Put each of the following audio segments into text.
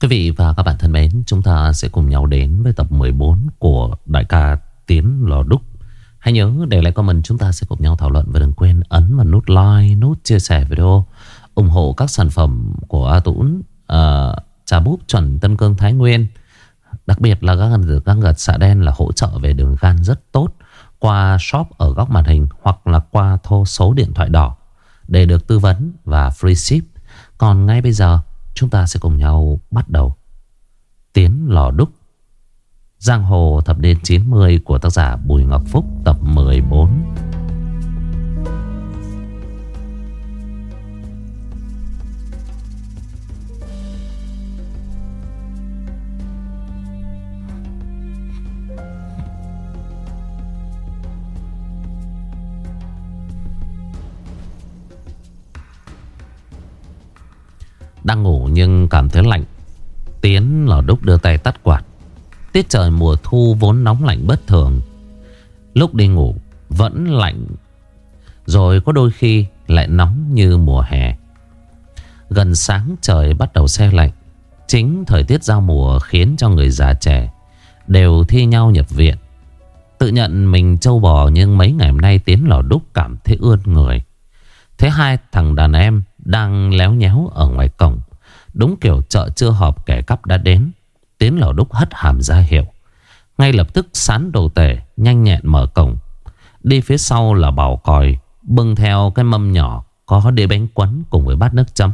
Quý vị và các bạn thân mến, chúng ta sẽ cùng nhau đến với tập 14 của đại ca Tiến Lò Đúc. Hãy nhớ để lại comment chúng ta sẽ cùng nhau thảo luận và đừng quên ấn vào nút like, nút chia sẻ video, ủng hộ các sản phẩm của A Tũng, uh, à, trà búp chuẩn Tân Cương Thái Nguyên. Đặc biệt là các găng găng gật xạ đen là hỗ trợ về đường gan rất tốt qua shop ở góc màn hình hoặc là qua thô số điện thoại đỏ để được tư vấn và free ship. Còn ngay bây giờ chúng ta sẽ cùng nhau bắt đầu. Tiến lò đúc. Giang hồ thập niên 90 của tác giả Bùi Ngọc Phúc, tập 14 Đang ngủ nhưng cảm thấy lạnh. Tiến lò đúc đưa tay tắt quạt. Tiết trời mùa thu vốn nóng lạnh bất thường. Lúc đi ngủ, vẫn lạnh. Rồi có đôi khi lại nóng như mùa hè. Gần sáng trời bắt đầu xe lạnh. Chính thời tiết giao mùa khiến cho người già trẻ Đều thi nhau nhập viện. Tự nhận mình trâu bò nhưng mấy ngày hôm nay Tiến lò đúc cảm thấy ươn người. Thế hai thằng đàn em đang léo nhéo ở ngoài cổng. Đúng kiểu chợ chưa họp kẻ cắp đã đến. Tiến lò đúc hất hàm ra hiệu. Ngay lập tức sán đồ tể, nhanh nhẹn mở cổng. Đi phía sau là bảo còi, bưng theo cái mâm nhỏ, có đĩa bánh quấn cùng với bát nước chấm.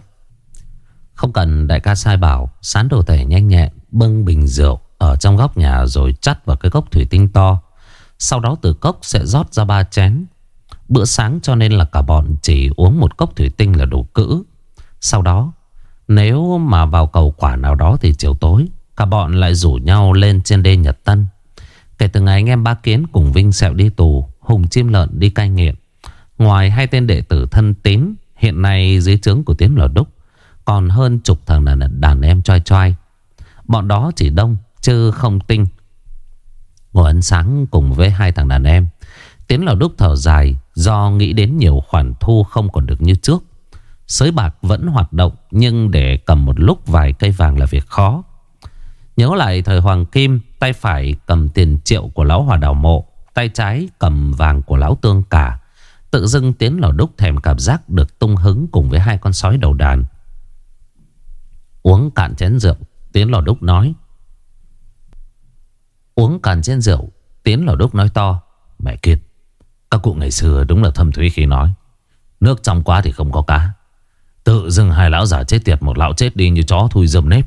Không cần đại ca sai bảo, Sán đồ tể nhanh nhẹn, Bưng bình rượu ở trong góc nhà Rồi chắt vào cái cốc thủy tinh to Sau đó từ cốc sẽ rót ra ba chén Bữa sáng cho nên là cả bọn chỉ uống một cốc thủy tinh là đủ cữ. Sau đó, nếu mà vào cầu quả nào đó thì chiều tối, cả bọn lại rủ nhau lên trên đê Nhật Tân. Kể từ ngày anh em ba kiến cùng Vinh Sẹo đi tù, Hùng Chim Lợn đi cai nghiện. Ngoài hai tên đệ tử thân tín, hiện nay dưới trướng của Tiến Lò Đúc, còn hơn chục thằng là đàn em choi choi. Bọn đó chỉ đông, chứ không tinh. Ngồi ăn sáng cùng với hai thằng đàn em. Tiến Lò Đúc thở dài Do nghĩ đến nhiều khoản thu không còn được như trước. Sới bạc vẫn hoạt động, Nhưng để cầm một lúc vài cây vàng là việc khó. Nhớ lại thời Hoàng Kim, Tay phải cầm tiền triệu của lão Hòa Đào Mộ, Tay trái cầm vàng của lão Tương Cả. Tự dưng Tiến Lò Đúc thèm cảm giác được tung hứng cùng với hai con sói đầu đàn. Uống cạn chén rượu, Tiến Lò Đúc nói. Uống cạn chén rượu, Tiến Lò Đúc nói to, Mẹ kiệt các cụ ngày xưa đúng là thâm thúy khi nói, Nước trong quá thì không có cá. Tự dưng hai lão già chết tiệt, Một lão chết đi như chó thui dâm nếp.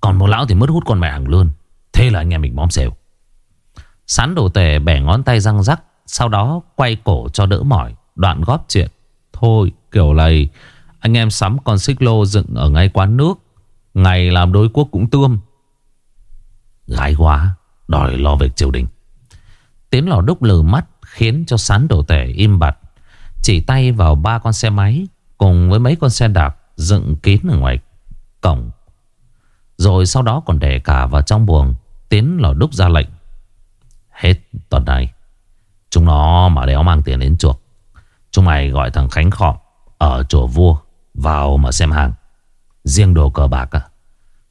Còn một lão thì mất hút con mẹ hàng luôn. Thế là anh em mình bóm xèo. Sán đồ tề bẻ ngón tay răng rắc, Sau đó quay cổ cho đỡ mỏi, Đoạn góp chuyện. Thôi, kiểu này, Anh em sắm con xích lô dựng ở ngay quán nước, Ngày làm đối quốc cũng tươm. Gái quá, Đòi lo việc triều đình. Tiến lò đúc lừ mắt Khiến cho sán đồ tể im bặt. Chỉ tay vào ba con xe máy, Cùng với mấy con xe đạp Dựng kín ở ngoài cổng. Rồi sau đó còn để cả vào trong buồng, Tiến lò đúc ra lệnh. Hết tuần này. Chúng nó mà đéo mang tiền đến chuộc. Chúng mày gọi thằng Khánh Khọ Ở chùa vua Vào mà xem hàng. Riêng đồ cờ bạc à.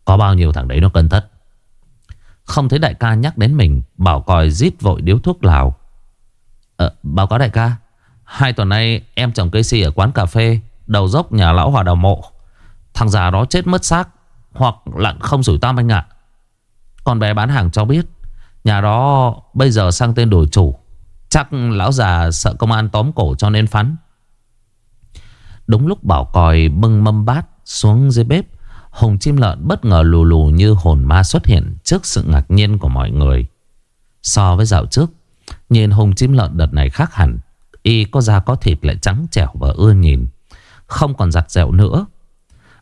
Có bao nhiêu thằng đấy nó cân thất. Không thấy đại ca nhắc đến mình, Bảo còi rít vội điếu thuốc lào à, báo cáo đại ca. Hai tuần nay em trồng cây si ở quán cà phê Đầu dốc nhà lão hòa đào mộ. Thằng già đó chết mất xác Hoặc lặn không rủi tam anh ạ. Còn bé bán hàng cho biết Nhà đó bây giờ sang tên đổi chủ. Chắc lão già sợ công an tóm cổ cho nên phắn Đúng lúc bảo còi bưng mâm bát xuống dưới bếp Hùng chim lợn bất ngờ lù lù như hồn ma xuất hiện Trước sự ngạc nhiên của mọi người. So với dạo trước Nhìn hùng chim lợn đợt này khác hẳn. Y có da có thịt lại trắng trẻo và ưa nhìn. Không còn giặt dẹo nữa.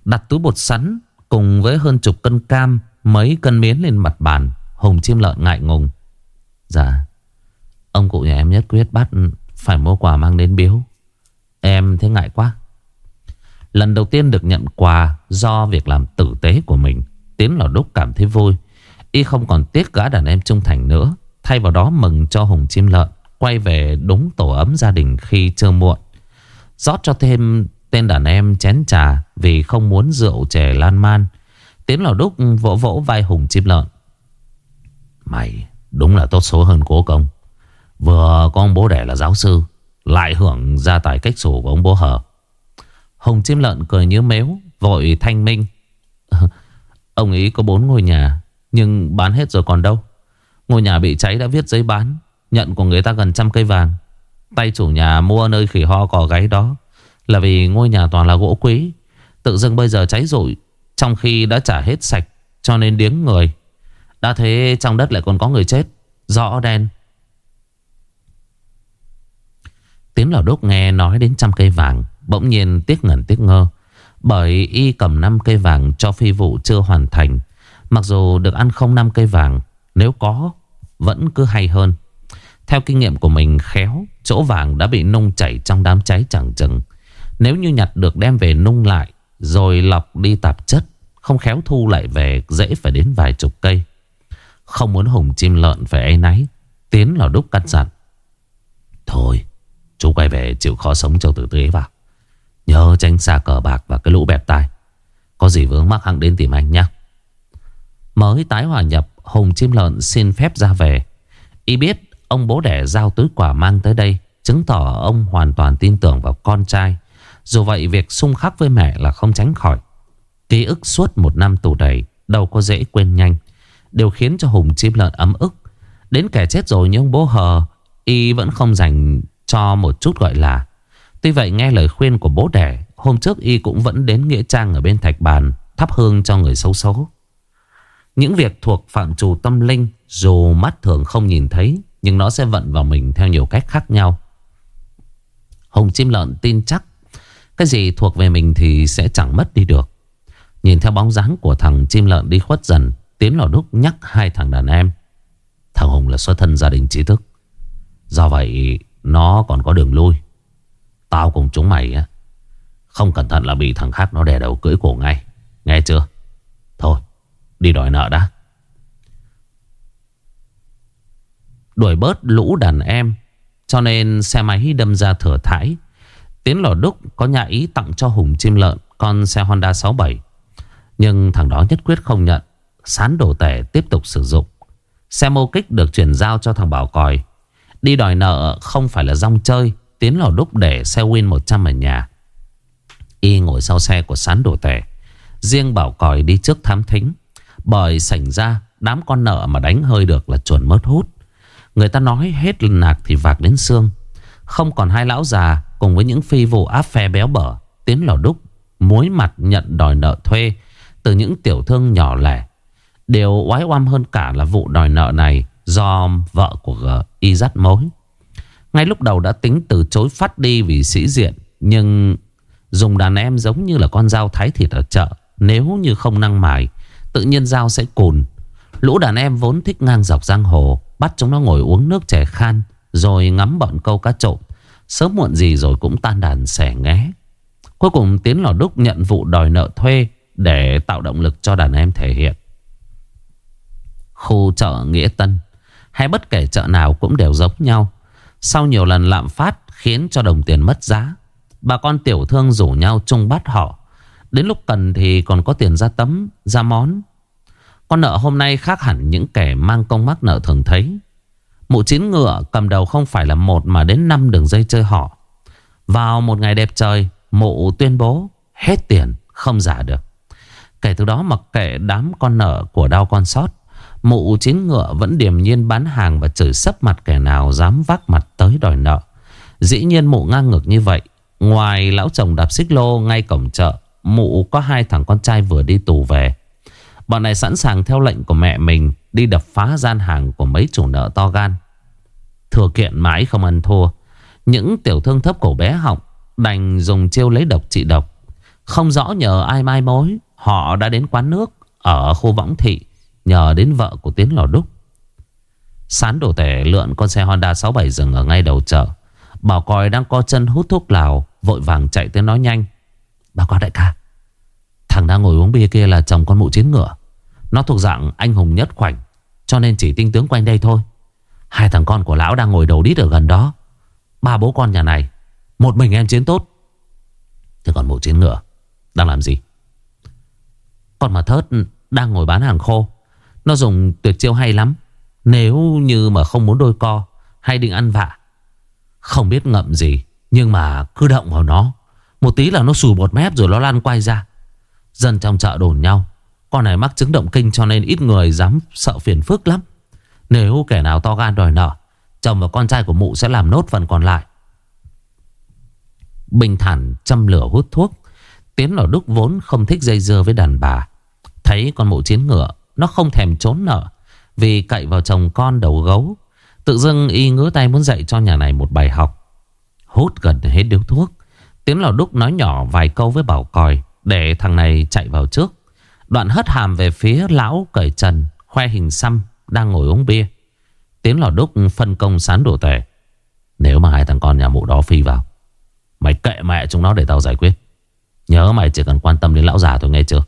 Đặt túi bột sắn Cùng với hơn chục cân cam, Mấy cân miến lên mặt bàn. Hùng chim lợn ngại ngùng. Dạ Ông cụ nhà em nhất quyết bắt Phải mua quà mang đến biếu. Em thấy ngại quá. Lần đầu tiên được nhận quà Do việc làm tử tế của mình. Tiến lò đúc cảm thấy vui. Y không còn tiếc gã đàn em trung thành nữa. Thay vào đó mừng cho Hùng chim lợn Quay về đúng tổ ấm gia đình khi chưa muộn. Rót cho thêm tên đàn em chén trà Vì không muốn rượu chè lan man. Tiến lò đúc vỗ vỗ vai Hùng chim lợn Mày, đúng là tốt số hơn cố công. Vừa có ông bố đẻ là giáo sư, Lại hưởng gia tài cách sổ của ông bố hở Hùng chim lợn cười như mếu, Vội thanh minh. Ông ấy có bốn ngôi nhà, Nhưng bán hết rồi còn đâu? Ngôi nhà bị cháy đã viết giấy bán. Nhận của người ta gần trăm cây vàng. Tay chủ nhà mua nơi khỉ ho cò gáy đó. Là vì ngôi nhà toàn là gỗ quý. Tự dưng bây giờ cháy rụi, Trong khi đã trả hết sạch, Cho nên điếng người. Đã thế trong đất lại còn có người chết. Rõ đen. Tiến lò đốt nghe nói đến trăm cây vàng. Bỗng nhiên tiếc ngẩn tiếc ngơ. Bởi y cầm 5 cây vàng cho phi vụ chưa hoàn thành. Mặc dù được ăn không 5 cây vàng nếu có, Vẫn cứ hay hơn. Theo kinh nghiệm của mình, khéo, Chỗ vàng đã bị nung chảy trong đám cháy chẳng chừng. Nếu như nhặt được đem về nung lại, Rồi lọc đi tạp chất, Không khéo thu lại về, Dễ phải đến vài chục cây. Không muốn hùng chim lợn phải ấy náy, Tiến lò đúc cắt dặn Thôi, Chú quay về chịu khó sống cho tử tế vào. Nhớ tránh xa cờ bạc và cái lũ bẹp tai. Có gì vướng mắc hăng đến tìm anh nhé Mới tái hòa nhập Hùng chim lợn xin phép ra về. Y biết ông bố đẻ giao túi quà mang tới đây Chứng tỏ ông hoàn toàn tin tưởng vào con trai. Dù vậy, việc xung khắc với mẹ là không tránh khỏi. Ký ức suốt một năm tù đầy, Đâu có dễ quên nhanh. Điều khiến cho Hùng chim lợn ấm ức. Đến kẻ chết rồi nhưng bố hờ, Y vẫn không dành cho một chút gọi là. Tuy vậy, nghe lời khuyên của bố đẻ, Hôm trước y cũng vẫn đến Nghĩa Trang ở bên thạch bàn, Thắp hương cho người xấu xấu những việc thuộc phạm trù tâm linh Dù mắt thường không nhìn thấy, Nhưng nó sẽ vận vào mình theo nhiều cách khác nhau. Hùng chim lợn tin chắc, Cái gì thuộc về mình thì sẽ chẳng mất đi được. Nhìn theo bóng dáng của thằng chim lợn đi khuất dần, Tiến lò đúc nhắc hai thằng đàn em. Thằng Hùng là xuất thân gia đình trí thức. Do vậy, nó còn có đường lui. Tao cùng chúng mày á, Không cẩn thận là bị thằng khác nó đè đầu cưỡi cổ ngay. Nghe chưa? Thôi đi đòi nợ đã. Đuổi bớt lũ đàn em, Cho nên xe máy đâm ra thừa thải. Tiến lò đúc có nhà ý tặng cho Hùng chim lợn, Con xe Honda 67 Nhưng thằng đó nhất quyết không nhận, Sán đổ tẻ tiếp tục sử dụng. Xe mô kích được chuyển giao cho thằng Bảo Còi. Đi đòi nợ không phải là rong chơi, Tiến lò đúc để xe Win 100 ở nhà. Y ngồi sau xe của sán đồ tẻ Riêng bảo còi đi trước thám thính. Bởi sảnh ra, Đám con nợ mà đánh hơi được là chuẩn mất hút. Người ta nói hết nạc thì vạc đến xương. Không còn hai lão già Cùng với những phi vụ áp phe béo bở, Tiến lò đúc, Muối mặt nhận đòi nợ thuê Từ những tiểu thương nhỏ lẻ. Điều oái oăm hơn cả là vụ đòi nợ này Do vợ của y dắt mối. Ngay lúc đầu đã tính từ chối phát đi vì sĩ diện, Nhưng dùng đàn em giống như là con dao thái thịt ở chợ, Nếu như không năng mài Tự nhiên dao sẽ cùn Lũ đàn em vốn thích ngang dọc giang hồ, Bắt chúng nó ngồi uống nước chè khan, Rồi ngắm bọn câu cá trộm Sớm muộn gì rồi cũng tan đàn xẻ nghé Cuối cùng Tiến Lò Đúc nhận vụ đòi nợ thuê Để tạo động lực cho đàn em thể hiện Khu chợ Nghĩa Tân, hay bất kể chợ nào cũng đều giống nhau. Sau nhiều lần lạm phát khiến cho đồng tiền mất giá. Bà con tiểu thương rủ nhau chung bắt họ. Đến lúc cần thì còn có tiền ra tấm, ra món. Con nợ hôm nay khác hẳn những kẻ mang công mắc nợ thường thấy. Mụ chín ngựa cầm đầu không phải là một mà đến năm đường dây chơi họ. Vào một ngày đẹp trời, mụ tuyên bố hết tiền, không giả được. Kể từ đó mặc kệ đám con nợ của đau con sót Mụ chín ngựa vẫn điềm nhiên bán hàng và chửi sấp mặt kẻ nào dám vác mặt tới đòi nợ. Dĩ nhiên mụ ngang ngược như vậy. Ngoài lão chồng đạp xích lô ngay cổng chợ, mụ có hai thằng con trai vừa đi tù về. Bọn này sẵn sàng theo lệnh của mẹ mình đi đập phá gian hàng của mấy chủ nợ to gan. Thừa kiện mãi không ăn thua. Những tiểu thương thấp cổ bé họng đành dùng chiêu lấy độc trị độc. Không rõ nhờ ai mai mối, họ đã đến quán nước ở khu võng thị Nhờ đến vợ của Tiến Lò Đúc Sán đổ tẻ lượn con xe Honda 67 dừng ở ngay đầu chợ Bảo còi đang co chân hút thuốc lào Vội vàng chạy tới nói nhanh Báo cáo đại ca. Thằng đang ngồi uống bia kia là chồng con mụ chiến ngựa. Nó thuộc dạng anh hùng nhất khoảnh, Cho nên chỉ tinh tướng quanh đây thôi. Hai thằng con của lão đang ngồi đầu đít ở gần đó. Ba bố con nhà này, Một mình em chiến tốt. Thế còn mụ chiến ngựa, Đang làm gì? Con mà thớt Đang ngồi bán hàng khô. Nó dùng tuyệt chiêu hay lắm. Nếu như mà không muốn đôi co, Hay định ăn vạ. Không biết ngậm gì, Nhưng mà cứ động vào nó. Một tí là nó sùi bọt mép rồi nó lan quay ra. Dân trong chợ đồn nhau. Con này mắc chứng động kinh cho nên ít người dám sợ phiền phức lắm. Nếu kẻ nào to gan đòi nợ, Chồng và con trai của mụ sẽ làm nốt phần còn lại. Bình thản châm lửa hút thuốc. Tiến lò đúc vốn không thích dây dưa với đàn bà. Thấy con mụ chiến ngựa, Nó không thèm trốn nợ. Vì cậy vào chồng con đầu gấu. Tự dưng y ngứa tay muốn dạy cho nhà này một bài học. Hút gần hết điếu thuốc. Tiến lò đúc nói nhỏ vài câu với bảo còi, Để thằng này chạy vào trước. Đoạn hất hàm về phía lão cởi trần, Khoe hình xăm, Đang ngồi uống bia. Tiến lò đúc phân công sán đồ tệ Nếu mà hai thằng con nhà mụ đó phi vào, Mày kệ mẹ chúng nó để tao giải quyết. Nhớ mày chỉ cần quan tâm đến lão già thôi, nghe chưa?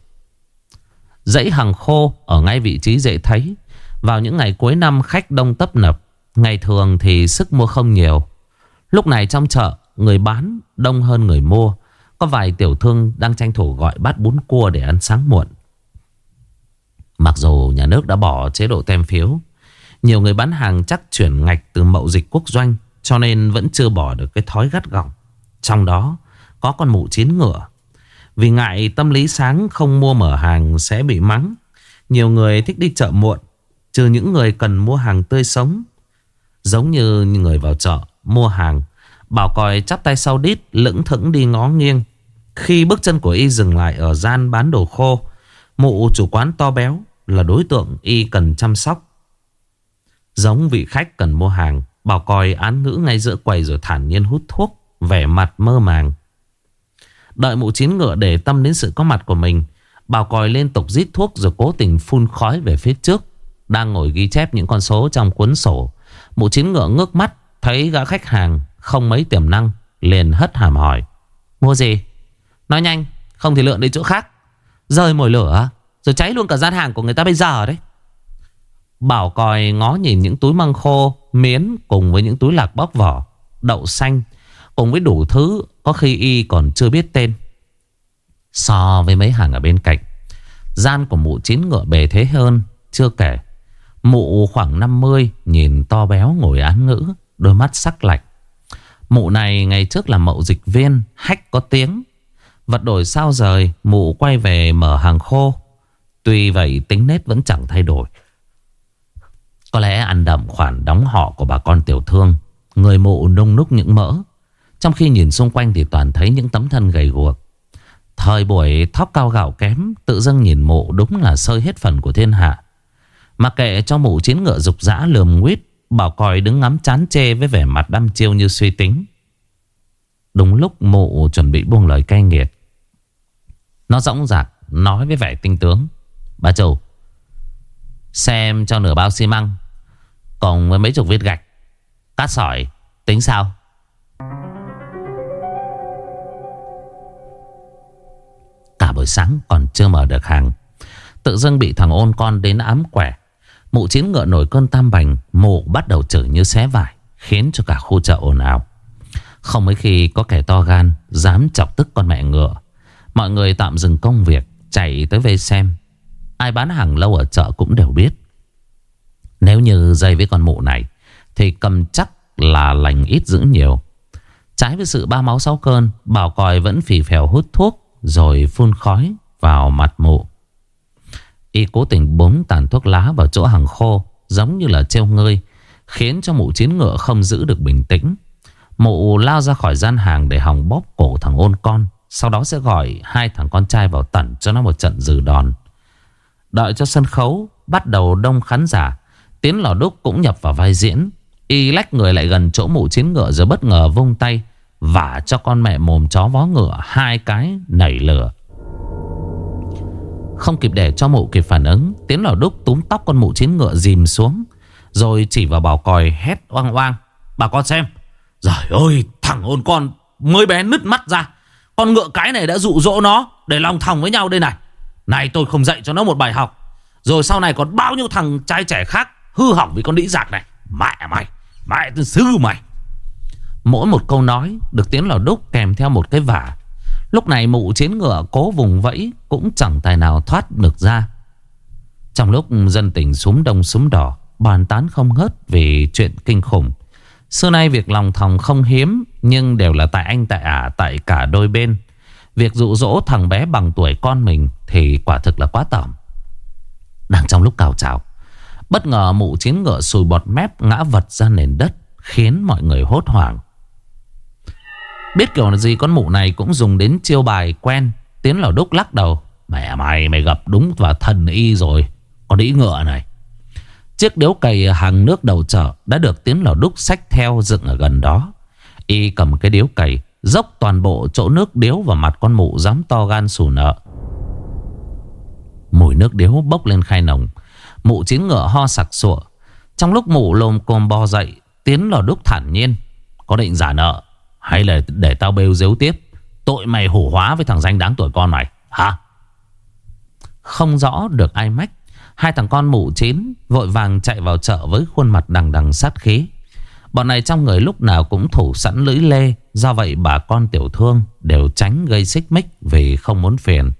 Dãy hàng khô Ở ngay vị trí dễ thấy. Vào những ngày cuối năm, khách đông tấp nập. Ngày thường thì sức mua không nhiều. Lúc này trong chợ Người bán đông hơn người mua. Có vài tiểu thương đang tranh thủ gọi bát bún cua để ăn sáng muộn. Mặc dù nhà nước đã bỏ chế độ tem phiếu, Nhiều người bán hàng chắc chuyển ngạch từ mậu dịch quốc doanh, Cho nên vẫn chưa bỏ được cái thói gắt gỏng. Trong đó, có con mụ chiến ngựa. Vì ngại tâm lý sáng không mua mở hàng sẽ bị mắng. Nhiều người thích đi chợ muộn, Trừ những người cần mua hàng tươi sống. Giống như người vào chợ, mua hàng Bảo còi chắp tay sau đít, lững thững đi ngó nghiêng. Khi bước chân của y dừng lại ở gian bán đồ khô, Mụ chủ quán to béo là đối tượng y cần chăm sóc. Giống vị khách cần mua hàng, Bảo còi án ngữ ngay giữa quầy rồi thản nhiên hút thuốc, Vẻ mặt mơ màng. Đợi mụ chín ngựa để tâm đến sự có mặt của mình, Bảo còi liên tục rít thuốc rồi cố tình phun khói về phía trước. Đang ngồi ghi chép những con số trong cuốn sổ, Mụ chín ngựa ngước mắt, Thấy gã khách hàng không mấy tiềm năng, Liền hất hàm hỏi. Mua gì? Nói nhanh, Không thì lượn đi chỗ khác. Rơi mồi lửa, Rồi cháy luôn cả gian hàng của người ta bây giờ đấy. Bảo còi ngó nhìn những túi măng khô, Miến cùng với những túi lạc bóc vỏ, Đậu xanh, Cùng với đủ thứ Có khi y còn chưa biết tên. So với mấy hàng ở bên cạnh, Gian của mụ chín ngựa bề thế hơn, Chưa kể. Mụ khoảng 50 Nhìn to béo ngồi án ngữ, Đôi mắt sắc lạnh. Mụ này ngày trước là mậu dịch viên, Hách có tiếng. Vật đổi sao rời, Mụ quay về mở hàng khô. Tuy vậy, tính nết vẫn chẳng thay đổi. Có lẽ ăn đậm khoản đóng họ của bà con tiểu thương. Người mụ nung núc những mỡ. Trong khi nhìn xung quanh thì toàn thấy những tấm thân gầy guộc. Thời buổi thóc cao gạo kém, Tự dưng nhìn mụ đúng là sơi hết phần của thiên hạ. Mà kệ cho mụ chiến ngựa dục dã lườm nguyết Bảo còi đứng ngắm chán chê với vẻ mặt đăm chiêu như suy tính. Đúng lúc mụ chuẩn bị buông lời cay nghiệt. Nó rõng rạc nói với vẻ tinh tướng. Bà chủ, Xem cho nửa bao xi măng Còn với mấy chục viên gạch. Cát sỏi, Tính sao? Cả buổi sáng còn chưa mở được hàng, Tự dưng bị thằng ôn con đến ám quẻ. Mụ chiến ngựa nổi cơn tam bành, Mụ bắt đầu chửi như xé vải, Khiến cho cả khu chợ ồn ào. Không mấy khi có kẻ to gan Dám chọc tức con mẹ ngựa. Mọi người tạm dừng công việc, Chạy tới về xem. Ai bán hàng lâu ở chợ cũng đều biết. Nếu như dây với con mụ này, Thì cầm chắc là lành ít giữ nhiều. Trái với sự ba máu sáu cơn, Bảo còi vẫn phì phèo hút thuốc, Rồi phun khói vào mặt mụ. Y cố tình búng tàn thuốc lá vào chỗ hàng khô, Giống như là treo ngơi Khiến cho mụ chiến ngựa không giữ được bình tĩnh. Mụ lao ra khỏi gian hàng Để hòng bóp cổ thằng ôn con, Sau đó sẽ gọi hai thằng con trai vào tận Cho nó một trận dừ đòn. Đợi cho sân khấu Bắt đầu đông khán giả, Tiến lò đúc cũng nhập vào vai diễn. Y lách người lại gần chỗ mụ chiến ngựa Rồi bất ngờ vung tay, Vả cho con mẹ mồm chó vó ngựa Hai cái nảy lửa không kịp để cho mụ kịp phản ứng, Tiến lò đúc túm tóc con mụ chiến ngựa dìm xuống, Rồi chỉ vào bảo còi hét oang oang. Bà con xem. Trời ơi, thằng ôn con mới bé nứt mắt ra. Con ngựa cái này đã dụ dỗ nó, Để lòng thòng với nhau đây này. Này, tôi không dạy cho nó một bài học. Rồi sau này còn bao nhiêu thằng trai trẻ khác Hư hỏng vì con đĩ giặc này. Mẹ mày, Mẹ tôi sư mày. Mỗi một câu nói được tiến lò đúc kèm theo một cái vả. Lúc này mụ chiến ngựa cố vùng vẫy, Cũng chẳng tài nào thoát được ra. Trong lúc dân tỉnh súng đông súng đỏ, Bàn tán không ngớt vì chuyện kinh khủng. Xưa nay việc lòng thòng không hiếm, Nhưng đều là tại anh tại ả, Tại cả đôi bên. Việc dụ dỗ thằng bé bằng tuổi con mình Thì quả thực là quá tởm. Đang trong lúc cào trào, Bất ngờ mụ chiến ngựa sùi bọt mép Ngã vật ra nền đất, Khiến mọi người hốt hoảng. Biết kiểu là gì, con mụ này cũng dùng đến chiêu bài quen, Tiến lò đúc lắc đầu. Mẹ mày mày gặp đúng và thần y rồi. Con đĩ ngựa này. Chiếc điếu cày hàng nước đầu chợ Đã được Tiến lò đúc sách theo dựng ở gần đó. Y cầm cái điếu cày, Dốc toàn bộ chỗ nước điếu vào mặt con mụ dám to gan xù nợ. Mùi nước điếu bốc lên khai nồng. Mụ chiến ngựa ho sặc sụa. Trong lúc mụ lồm cồm bò dậy, Tiến lò đúc thản nhiên. Có định giả nợ. Hay là để tao bêu dếu tiếp. Tội mày hủ hóa với thằng danh đáng tuổi con mày Hả? Không rõ được ai mách. Hai thằng con mụ chín Vội vàng chạy vào chợ với khuôn mặt đằng đằng sát khí. Bọn này trong người lúc nào cũng thủ sẵn lưỡi lê, Do vậy bà con tiểu thương Đều tránh gây xích mích Vì không muốn phiền.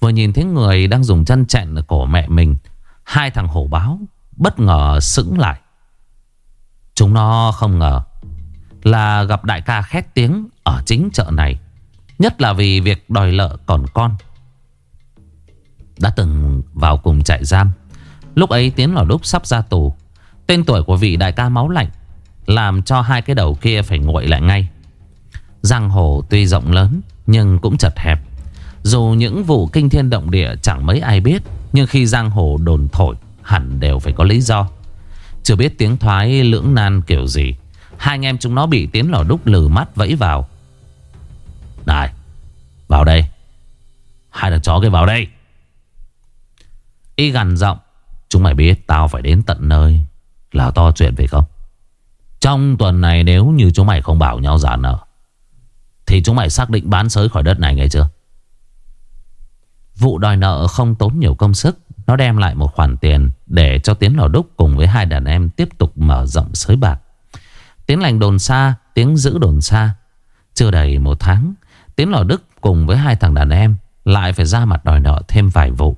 Vừa nhìn thấy người đang dùng chân chẹn ở cổ mẹ mình, Hai thằng hổ báo Bất ngờ sững lại. Chúng nó không ngờ. Là gặp đại ca khét tiếng Ở chính chợ này, Nhất là vì việc đòi lợ còn con. Đã từng vào cùng trại giam, Lúc ấy Tiến lò đúc sắp ra tù, Tên tuổi của vị đại ca máu lạnh Làm cho hai cái đầu kia phải nguội lại ngay. Giang hồ tuy rộng lớn Nhưng cũng chật hẹp, Dù những vụ kinh thiên động địa chẳng mấy ai biết, Nhưng khi giang hồ đồn thổi Hẳn đều phải có lý do. Chưa biết tiếng thoái lưỡng nan kiểu gì. Hai anh em chúng nó bị tiến lò đúc lử mắt vẫy vào. Này, Vào đây. Hai thằng chó kia vào đây. Y gần giọng, Chúng mày biết tao phải đến tận nơi Là to chuyện phải không? Trong tuần này nếu như chúng mày không bảo nhau giả nợ, Thì chúng mày xác định bán sới khỏi đất này nghe chưa? Vụ đòi nợ không tốn nhiều công sức, Nó đem lại một khoản tiền Để cho Tiến Lò Đúc cùng với hai đàn em Tiếp tục mở rộng sới bạc. Tiếng lành đồn xa, Tiếng giữ đồn xa. Chưa đầy một tháng, Tiến Lò Đức cùng với hai thằng đàn em Lại phải ra mặt đòi nợ thêm vài vụ.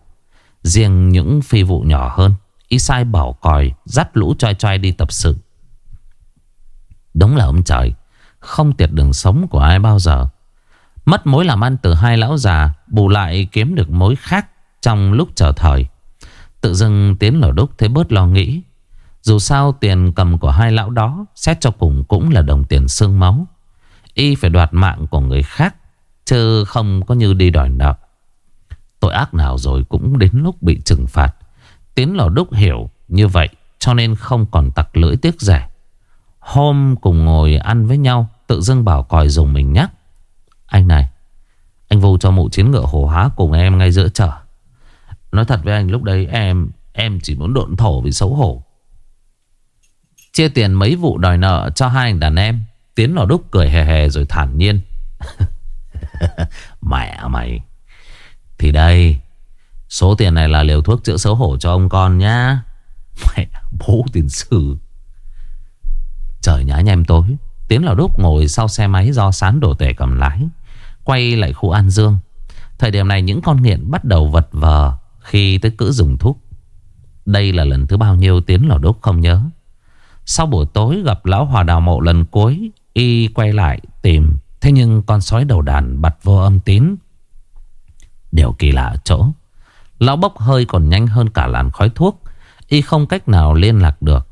Riêng những phi vụ nhỏ hơn, Y sai bảo còi, Dắt lũ choi choi đi tập sự. Đúng là ông trời, Không tiệt đường sống của ai bao giờ. Mất mối làm ăn từ hai lão già, Bù lại kiếm được mối khác Trong lúc chờ thời. Tự dưng tiến lò đức thấy bớt lo nghĩ dù sao tiền cầm của hai lão đó Xét cho cùng cũng là đồng tiền xương máu. Y phải đoạt mạng của người khác, Chứ không có như đi đòi nợ. Tội ác nào rồi cũng đến lúc bị trừng phạt. Tiến lò đúc hiểu như vậy Cho nên không còn tặc lưỡi tiếc rẻ. Hôm cùng ngồi ăn với nhau, Tự dưng bảo còi dùng mình nhắc. Anh này, Anh vô cho mụ chiến ngựa hồ há cùng em ngay giữa chợ. Nói thật với anh lúc đấy em Em chỉ muốn độn thổ vì xấu hổ. Chia tiền mấy vụ đòi nợ cho hai anh đàn em. Tiến lò đúc cười hề hề rồi thản nhiên. Mẹ mày. Thì đây, Số tiền này là liều thuốc chữa xấu hổ cho ông con nhá. Mẹ, bố tiền sử. Trời nhá nhem tối. Tiến lò đúc ngồi sau xe máy do sán đổ tể cầm lái. Quay lại khu An Dương. Thời điểm này những con nghiện bắt đầu vật vờ Khi tới cữ dùng thuốc. Đây là lần thứ bao nhiêu Tiến lò đúc không nhớ. Sau buổi tối gặp lão hòa đào mộ lần cuối, Y quay lại tìm. Thế nhưng con sói đầu đàn bật vô âm tín. Điều kỳ lạ chỗ, Lão bốc hơi còn nhanh hơn cả làn khói thuốc. Y không cách nào liên lạc được.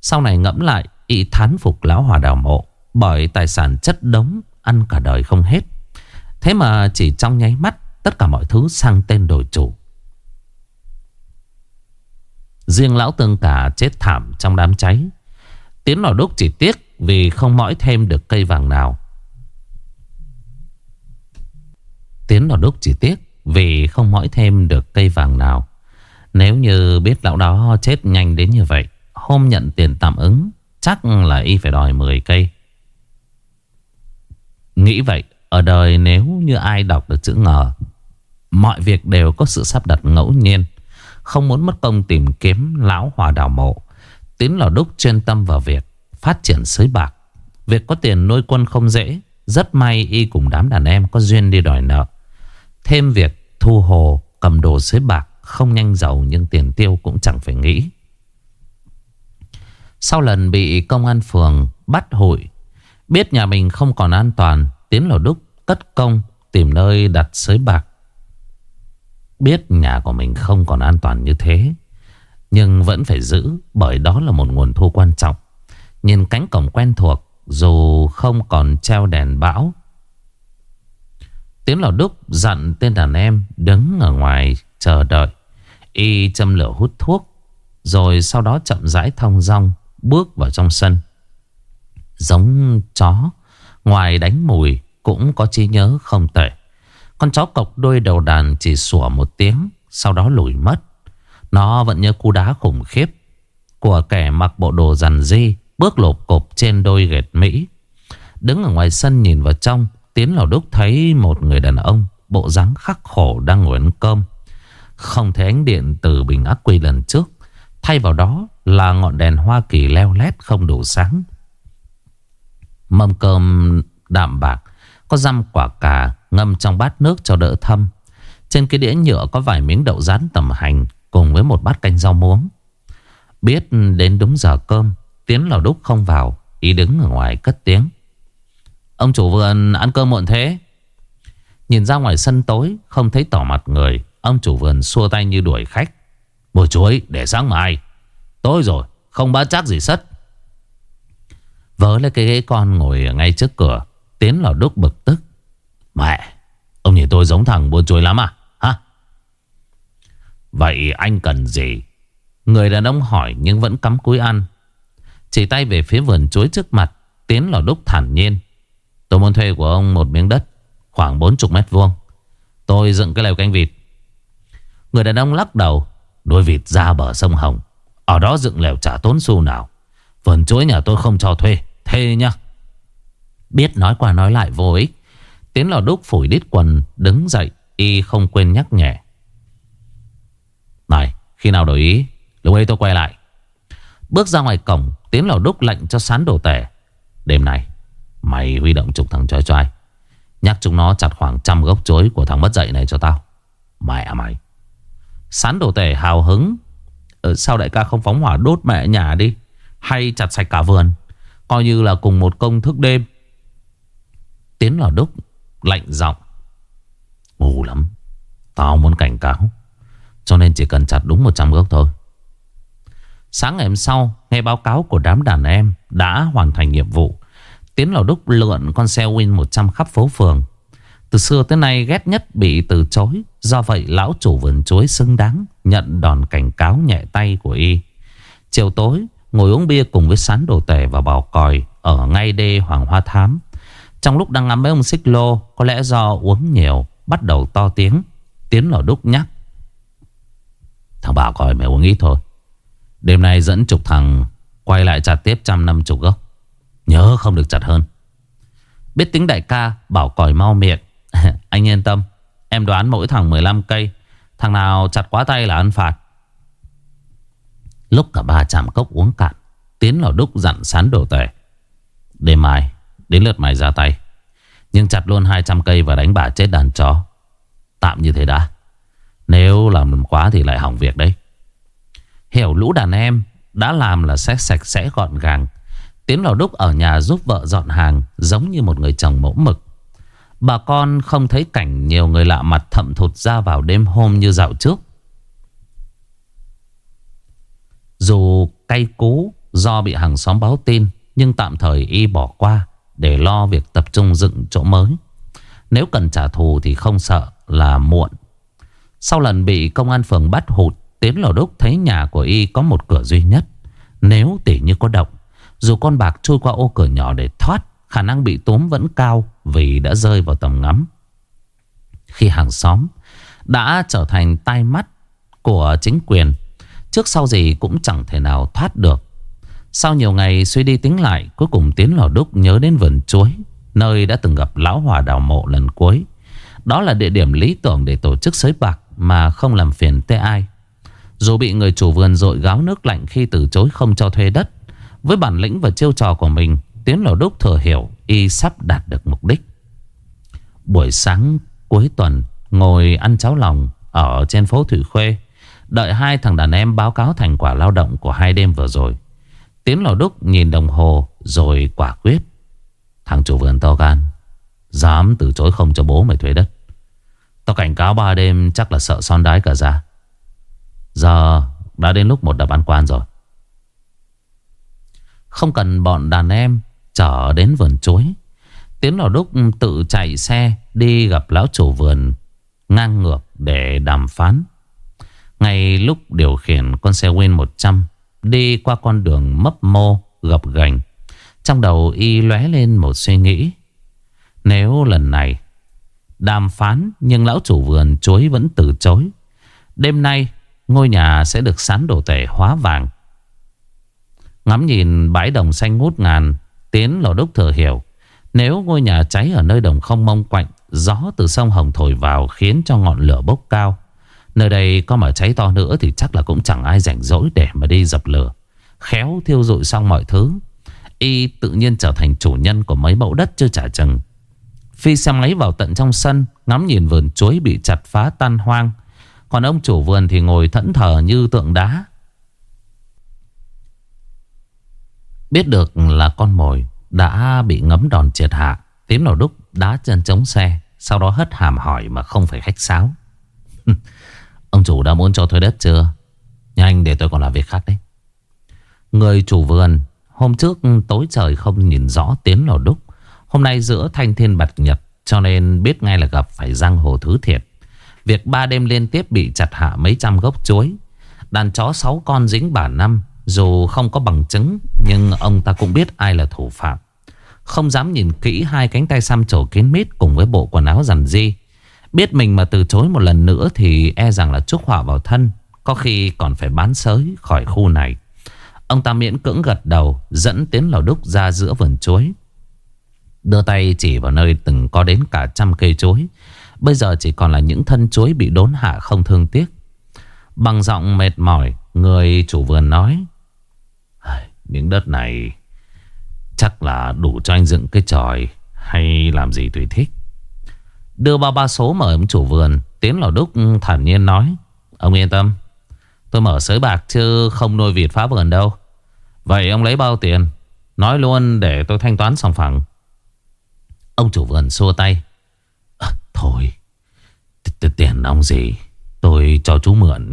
Sau này ngẫm lại, Y thán phục lão hòa đào mộ Bởi tài sản chất đống, Ăn cả đời không hết. Thế mà chỉ trong nháy mắt, Tất cả mọi thứ sang tên đổi chủ. Riêng lão tương cả chết thảm trong đám cháy. Tiến lò đúc chỉ tiếc Vì không mõi thêm được cây vàng nào. Tiến lò đúc chỉ tiếc Vì không mõi thêm được cây vàng nào. Nếu như biết lão đó chết nhanh đến như vậy, Hôm nhận tiền tạm ứng, Chắc là y phải đòi 10 cây. Nghĩ vậy, Ở đời nếu như ai đọc được chữ ngờ, Mọi việc đều có sự sắp đặt ngẫu nhiên. Không muốn mất công tìm kiếm Lão hòa đào mộ. Tín lò đúc chuyên tâm vào việc Phát triển sới bạc Việc có tiền nuôi quân không dễ Rất may y cùng đám đàn em có duyên đi đòi nợ Thêm việc thu hồ cầm đồ sới bạc không nhanh giàu nhưng tiền tiêu cũng chẳng phải nghĩ. Sau lần bị công an phường bắt hội, biết nhà mình không còn an toàn, Tiến lò đúc cất công tìm nơi đặt sới bạc. Biết nhà của mình không còn an toàn như thế, nhưng vẫn phải giữ bởi đó là một nguồn thu quan trọng. Nhìn cánh cổng quen thuộc, dù không còn treo đèn bão, Tiến lò đúc dặn tên đàn em đứng ở ngoài chờ đợi. Y châm lửa hút thuốc. Rồi sau đó chậm rãi thong dong bước vào trong sân. Giống chó. Ngoài đánh mùi cũng có trí nhớ không tệ. Con chó cọc đuôi đầu đàn chỉ sủa một tiếng. Sau đó lùi mất. Nó vẫn như cú đá khủng khiếp. Của kẻ mặc bộ đồ rằn di. Bước lộp cộp trên đôi gệt Mỹ. Đứng ở ngoài sân nhìn vào trong. Tiến lò đúc thấy một người đàn ông Bộ dáng khắc khổ đang ngồi ăn cơm Không thấy ánh điện từ bình ắc quy lần trước, Thay vào đó là ngọn đèn Hoa Kỳ leo lét không đủ sáng Mâm cơm đạm bạc, Có răm quả cà ngâm trong bát nước cho đỡ thâm Trên cái đĩa nhựa có vài miếng đậu rán tầm hành Cùng với một bát canh rau muống. Biết đến đúng giờ cơm, Tiến lò đúc không vào, Ý đứng ở ngoài cất tiếng. Ông chủ vườn ăn cơm muộn thế? Nhìn ra ngoài sân tối, Không thấy tỏ mặt người, Ông chủ vườn xua tay như đuổi khách. Bồi chuối, để sáng mai. Tối rồi, không bá chắc gì sất. Vớ lấy cái ghế con ngồi ngay trước cửa, Tiến lò đúc bực tức. Mẹ, Ông nhìn tôi giống thằng buôn chuối lắm à? Vậy anh cần gì? Người đàn ông hỏi nhưng vẫn cắm cúi ăn. Chỉ tay về phía vườn chuối trước mặt, Tiến lò đúc thản nhiên. Tôi muốn thuê của ông một miếng đất, Khoảng 40 mét vuông. Tôi dựng cái lều canh vịt. Người đàn ông lắc đầu Đuôi vịt ra bờ sông Hồng. Ở đó dựng lều trả tốn xu nào. Vườn chuối nhà tôi không cho thuê, Thê nhá. Biết nói qua nói lại vô ích, Tiến lò đúc phủi đít quần, Đứng dậy, Y không quên nhắc nhẹ. Này khi nào đổi ý Lúc ấy tôi quay lại. Bước ra ngoài cổng Tiến lò đúc lệnh cho sán đồ tẻ Đêm này Mày huy động chục thằng chói choai Nhắc chúng nó chặt khoảng trăm gốc chối Của thằng mất dậy này cho tao. Mẹ à mày. Sán đồ tể hào hứng. Ừ, Sao đại ca không phóng hỏa đốt mẹ nhà đi? Hay chặt sạch cả vườn? Coi như là cùng một công thức đêm. Tiến lò đúc Lạnh giọng. Ngu lắm. Tao muốn cảnh cáo. Cho nên chỉ cần chặt đúng 100 gốc thôi. Sáng ngày hôm sau, Nghe báo cáo của đám đàn em Đã hoàn thành nhiệm vụ. Tiến lò đúc lượn con xe Win 100 khắp phố phường. Từ xưa tới nay ghét nhất bị từ chối. Do vậy, lão chủ vườn chuối xứng đáng Nhận đòn cảnh cáo nhẹ tay của y. Chiều tối, Ngồi uống bia cùng với sán đồ tể và bảo còi Ở ngay đê Hoàng Hoa Thám. Trong lúc đang ngắm với ông xích lô, Có lẽ do uống nhiều, Bắt đầu to tiếng. Tiến lò đúc nhắc Thằng bảo còi mày uống ít thôi. Đêm nay dẫn chục thằng Quay lại chặt tiếp trăm năm chục gốc. Nhớ không được chặt hơn. Biết tính đại ca, bảo còi mau miệng. Anh yên tâm, Em đoán mỗi thằng 15 cây, Thằng nào chặt quá tay là ăn phạt. Lúc cả ba chạm cốc uống cạn, Tiến lò đúc dặn sán đồ tệ Đêm mai, Đến lượt mày ra tay. Nhưng chặt luôn 200 cây và đánh bà chết đàn chó. Tạm như thế đã. Nếu làm quá thì lại hỏng việc đấy. Hiểu lũ đàn em Đã làm là sẽ sạch sẽ gọn gàng, Tiến vào đúc ở nhà giúp vợ dọn hàng Giống như một người chồng mẫu mực. Bà con không thấy cảnh nhiều người lạ mặt thậm thụt ra vào đêm hôm như dạo trước. Dù cay cú do bị hàng xóm báo tin, Nhưng tạm thời y bỏ qua Để lo việc tập trung dựng chỗ mới. Nếu cần trả thù thì không sợ là muộn. Sau lần bị công an phường bắt hụt, Tiến lò đúc thấy nhà của y có một cửa duy nhất. Nếu tỉ như có động, dù con bạc trôi qua ô cửa nhỏ để thoát, Khả năng bị tốm vẫn cao Vì đã rơi vào tầm ngắm. Khi hàng xóm Đã trở thành tai mắt Của chính quyền, Trước sau gì cũng chẳng thể nào thoát được. Sau nhiều ngày suy đi tính lại, Cuối cùng Tiến Lò Đúc nhớ đến vườn chuối, Nơi đã từng gặp Lão Hòa đào mộ lần cuối. Đó là địa điểm lý tưởng để tổ chức sới bạc. Mà không làm phiền tới ai. Dù bị người chủ vườn dội gáo nước lạnh khi từ chối không cho thuê đất, với bản lĩnh và chiêu trò của mình, Tiến lò đúc thừa hiểu Y sắp đạt được mục đích. Buổi sáng cuối tuần, Ngồi ăn cháo lòng Ở trên phố Thủy Khuê, Đợi hai thằng đàn em báo cáo thành quả lao động của hai đêm vừa rồi. Tiến lò đúc nhìn đồng hồ Rồi quả quyết. Thằng chủ vườn to gan, Dám từ chối không cho bố mày thuê đất. Tao cảnh cáo ba đêm chắc là sợ son đái cả ra. Giờ đã đến lúc một đập ăn quan rồi. Không cần bọn đàn em Chở đến vườn chuối. Tiến lò đúc tự chạy xe Đi gặp lão chủ vườn Ngang ngược để đàm phán. Ngay lúc điều khiển con xe Win 100 Đi qua con đường mấp mô, Gập gành Trong đầu y lóe lên một suy nghĩ. Nếu lần này Đàm phán, Nhưng lão chủ vườn chối vẫn từ chối. Đêm nay, Ngôi nhà sẽ được sán đồ tể hóa vàng. Ngắm nhìn bãi đồng xanh ngút ngàn, Tiến lò đúc thừa hiểu, Nếu ngôi nhà cháy ở nơi đồng không mông quạnh, Gió từ sông Hồng thổi vào Khiến cho ngọn lửa bốc cao. Nơi đây có mà cháy to nữa Thì chắc là cũng chẳng ai rảnh rỗi để mà đi dập lửa. Khéo thiêu dụi xong mọi thứ, Y tự nhiên trở thành chủ nhân của mấy mẫu đất chưa trả chừng. Phi xe máy vào tận trong sân, Ngắm nhìn vườn chuối bị chặt phá tan hoang. Còn ông chủ vườn thì ngồi thẫn thờ như tượng đá. Biết được là con mồi đã bị ngấm đòn triệt hạ, Tiến nổ đúc đá chân chống xe, Sau đó hất hàm hỏi mà không phải khách sáo. Ông chủ đã muốn cho thuê đất chưa? Nhanh để tôi còn làm việc khác đấy. Người chủ vườn, Hôm trước tối trời không nhìn rõ tiến lò đúc Hôm nay giữa thanh thiên bạch nhật, Cho nên biết ngay là gặp phải giang hồ thứ thiệt. Việc ba đêm liên tiếp bị chặt hạ mấy trăm gốc chuối. Đàn chó sáu con dính bản năm, Dù không có bằng chứng, Nhưng ông ta cũng biết ai là thủ phạm. Không dám nhìn kỹ hai cánh tay xăm trổ kín mít Cùng với bộ quần áo rằn di Biết mình mà từ chối một lần nữa Thì e rằng là chúc họa vào thân, Có khi còn phải bán sới khỏi khu này. Ông ta miễn cưỡng gật đầu, Dẫn tiến lò đúc ra giữa vườn chuối. Đưa tay chỉ vào nơi từng có đến cả trăm cây chuối. Bây giờ chỉ còn là những thân chuối bị đốn hạ không thương tiếc. Bằng giọng mệt mỏi, Người chủ vườn nói Miếng đất này Chắc là đủ cho anh dựng cái tròi Hay làm gì tùy thích. Đưa bao ba số mở ông chủ vườn, Tiến lò đúc thản nhiên nói, Ông yên tâm, Tôi mở sới bạc chứ không nuôi vịt phá vườn đâu. Vậy ông lấy bao tiền? Nói luôn để tôi thanh toán xong phẳng. Ông chủ vườn xua tay. À, Thôi Tiền ông gì Tôi cho chú mượn.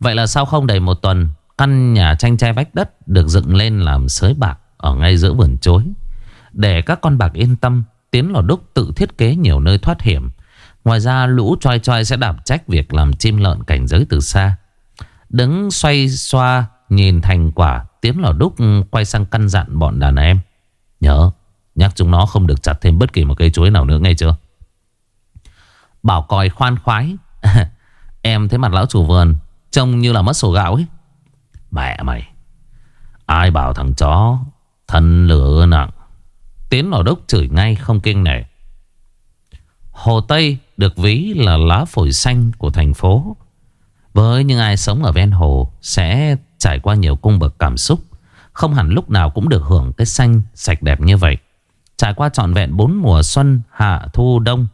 Vậy là sau không đầy một tuần Căn nhà tranh tre vách đất Được dựng lên làm sới bạc Ở ngay giữa vườn chối. Để các con bạc yên tâm Tiến lò đúc tự thiết kế nhiều nơi thoát hiểm. Ngoài ra lũ choi choi sẽ đảm trách việc làm chim lợn cảnh giới từ xa. Đứng xoay xoa nhìn thành quả Tiến lò đúc quay sang căn dặn bọn đàn em. Nhớ Nhắc chúng nó không được chặt thêm bất kỳ một cây chuối nào nữa, nghe chưa? Bảo còi khoan khoái. Em thấy mặt lão chủ vườn Trông như là mất sổ gạo ấy. Mẹ mày, Ai bảo thằng chó Thân lửa nặng? Tiến lò đốc chửi ngay, không kinh nể Hồ Tây được ví là lá phổi xanh của thành phố. Với những ai sống ở ven hồ Sẽ trải qua nhiều cung bậc cảm xúc. Không hẳn lúc nào cũng được hưởng cái xanh sạch đẹp như vậy. Trải qua trọn vẹn bốn mùa xuân, hạ, thu, đông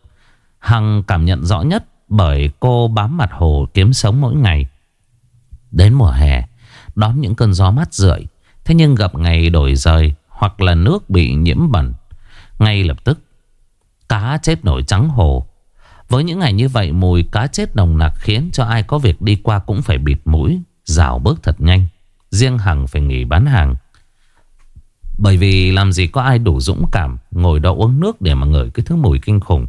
Hằng cảm nhận rõ nhất bởi cô bám mặt hồ kiếm sống mỗi ngày Đến mùa hè Đón những cơn gió mát rượi Thế nhưng gặp ngày đổi rời hoặc là nước bị nhiễm bẩn. Ngay lập tức, cá chết nổi trắng hồ. Với những ngày như vậy, mùi cá chết nồng nặc khiến cho ai có việc đi qua cũng phải bịt mũi, rào bước thật nhanh. Riêng Hằng phải nghỉ bán hàng. Bởi vì làm gì có ai đủ dũng cảm ngồi đó uống nước để mà ngửi cái thứ mùi kinh khủng.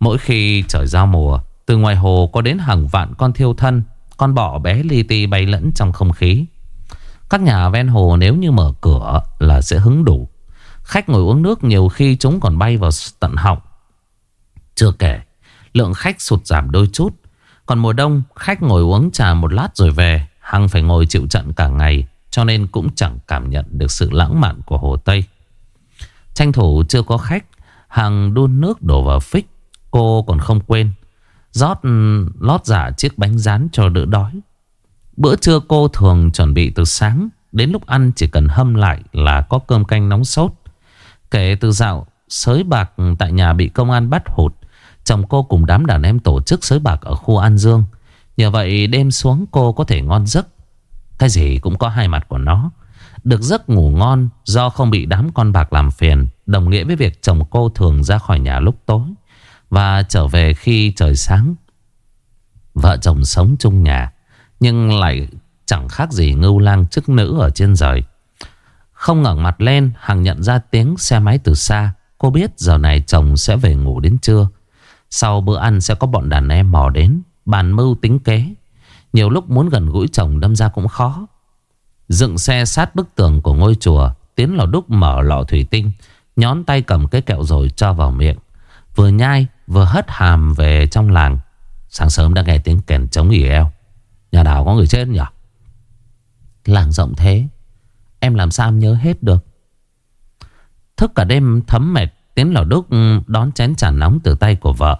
Mỗi khi trời giao mùa, từ ngoài hồ có đến hàng vạn con thiêu thân, con bọ bé li ti bay lẫn trong không khí. Các nhà ven hồ nếu như mở cửa là sẽ hứng đủ. Khách ngồi uống nước nhiều khi chúng còn bay vào tận họng. Chưa kể, lượng khách sụt giảm đôi chút. Còn mùa đông, khách ngồi uống trà một lát rồi về. Hằng phải ngồi chịu trận cả ngày. Cho nên cũng chẳng cảm nhận được sự lãng mạn của Hồ Tây. Tranh thủ chưa có khách, Hằng đun nước đổ vào phích. Cô còn không quên. rót lót giả chiếc bánh rán cho đỡ đói. Bữa trưa cô thường chuẩn bị từ sáng Đến lúc ăn chỉ cần hâm lại là có cơm canh nóng sốt Kể từ dạo sới bạc tại nhà bị công an bắt hụt Chồng cô cùng đám đàn em tổ chức sới bạc ở khu An Dương Nhờ vậy đêm xuống cô có thể ngon giấc cái gì cũng có hai mặt của nó. Được giấc ngủ ngon do không bị đám con bạc làm phiền, Đồng nghĩa với việc chồng cô thường ra khỏi nhà lúc tối Và trở về khi trời sáng. Vợ chồng sống chung nhà, Nhưng lại chẳng khác gì ngưu lang chức nữ ở trên rời. Không ngẩng mặt lên, Hằng nhận ra tiếng xe máy từ xa. Cô biết giờ này chồng sẽ về ngủ đến trưa. Sau bữa ăn sẽ có bọn đàn em mò đến, Bàn mưu tính kế. Nhiều lúc muốn gần gũi chồng đâm ra cũng khó. Dựng xe sát bức tường của ngôi chùa, Tiến lò đúc mở lọ thủy tinh, Nhón tay cầm cái kẹo rồi cho vào miệng. Vừa nhai, vừa hất hàm về trong làng. Sáng sớm đã nghe tiếng kèn trống ỉ eo. Nhà đảo có người chết nhỉ? Làng rộng thế, Em làm sao nhớ hết được? Thức cả đêm thấm mệt, Tiến lò đúc, đón chén trà nóng từ tay của vợ.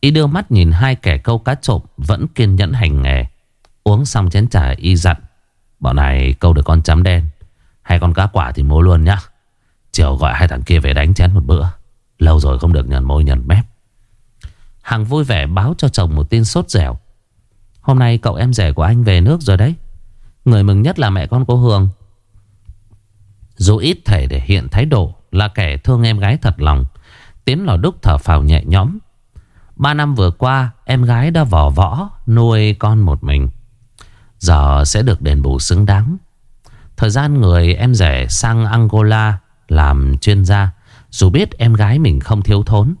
Y đưa mắt nhìn hai kẻ câu cá trộm Vẫn kiên nhẫn hành nghề. Uống xong chén trà y dặn, Bọn này câu được con chấm đen Hay con cá quả thì mua luôn nhá. Chiều gọi hai thằng kia về đánh chén một bữa, Lâu rồi không được nhận môi nhận mép. Hằng vui vẻ báo cho chồng một tin sốt dẻo, Hôm nay cậu em rể của anh về nước rồi đấy, Người mừng nhất là mẹ con cô Hương Dù ít thể để hiện thái độ Là kẻ thương em gái thật lòng, Tiến lò đúc thở phào nhẹ nhõm. Ba năm vừa qua, Em gái đã vỏ võ Nuôi con một mình. Giờ sẽ được đền bù xứng đáng. Thời gian người em rể sang Angola Làm chuyên gia, Dù biết em gái mình không thiếu thốn,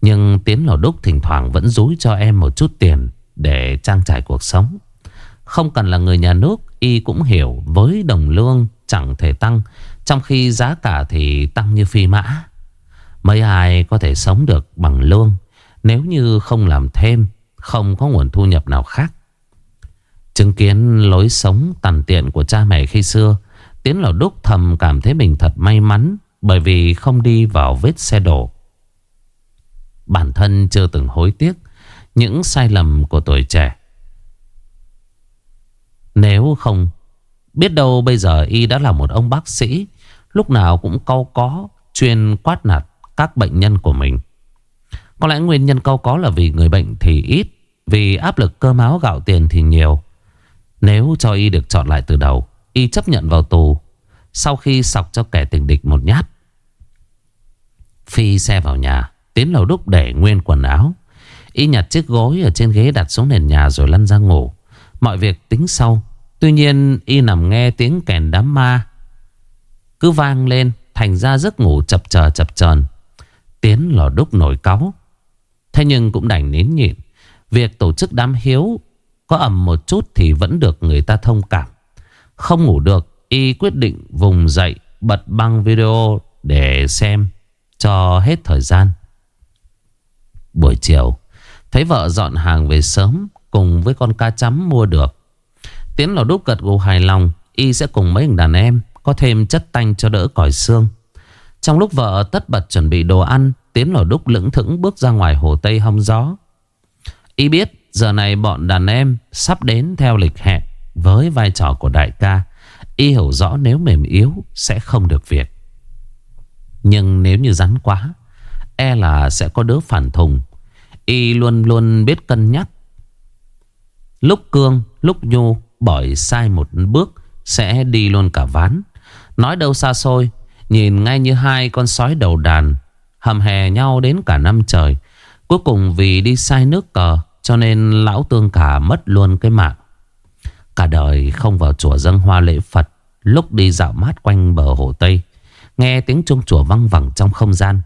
Nhưng Tiến lò đúc thỉnh thoảng vẫn rúi cho em một chút tiền Để trang trải cuộc sống. Không cần là người nhà nước, Y cũng hiểu với đồng lương chẳng thể tăng, Trong khi giá cả thì tăng như phi mã. Mấy ai có thể sống được bằng lương, Nếu như không làm thêm, Không có nguồn thu nhập nào khác. Chứng kiến lối sống tàn tiện của cha mẹ khi xưa, Tiến lão đúc thầm cảm thấy mình thật may mắn Bởi vì không đi vào vết xe đổ. Bản thân chưa từng hối tiếc Những sai lầm của tuổi trẻ. Nếu không, Biết đâu bây giờ y đã là một ông bác sĩ, Lúc nào cũng cau có, Chuyên quát nạt các bệnh nhân của mình. Có lẽ nguyên nhân cau có là vì người bệnh thì ít, Vì áp lực cơ máu gạo tiền thì nhiều. Nếu cho y được chọn lại từ đầu, Y chấp nhận vào tù. Sau khi sọc cho kẻ tình địch một nhát, Phi xe vào nhà, Tiến lầu đúc để nguyên quần áo. Y nhặt chiếc gối ở trên ghế đặt xuống nền nhà rồi lăn ra ngủ. Mọi việc tính sau. Tuy nhiên, Y nằm nghe tiếng kèn đám ma. Cứ vang lên, Thành ra giấc ngủ chập chờ chập chờn. Tiến lò đúc nổi cáu. Thế nhưng cũng đành nín nhịn. Việc tổ chức đám hiếu có ẩm một chút thì vẫn được người ta thông cảm. Không ngủ được, Y quyết định vùng dậy, Bật băng video để xem Cho hết thời gian. Buổi chiều, Thấy vợ dọn hàng về sớm Cùng với con cá chấm mua được. Tiến lò đúc gật gù hài lòng, Y sẽ cùng mấy thằng đàn em Có thêm chất tanh cho đỡ còi xương. Trong lúc vợ tất bật chuẩn bị đồ ăn, Tiến lò đúc lững thững bước ra ngoài hồ Tây hong gió. Y biết giờ này bọn đàn em Sắp đến theo lịch hẹn Với vai trò của đại ca. Y hiểu rõ nếu mềm yếu Sẽ không được việc. Nhưng nếu như rắn quá E là sẽ có đứa phản thùng. Y luôn luôn biết cân nhắc. Lúc cương, Lúc nhu Bởi sai một bước Sẽ đi luôn cả ván. Nói đâu xa xôi, Nhìn ngay như hai con sói đầu đàn, Hầm hè nhau đến cả năm trời. Cuối cùng vì đi sai nước cờ cho nên lão tương cả mất luôn cái mạng. Cả đời không vào chùa dâng hoa lễ Phật, Lúc đi dạo mát quanh bờ hồ Tây, Nghe tiếng chuông chùa văng vẳng trong không gian,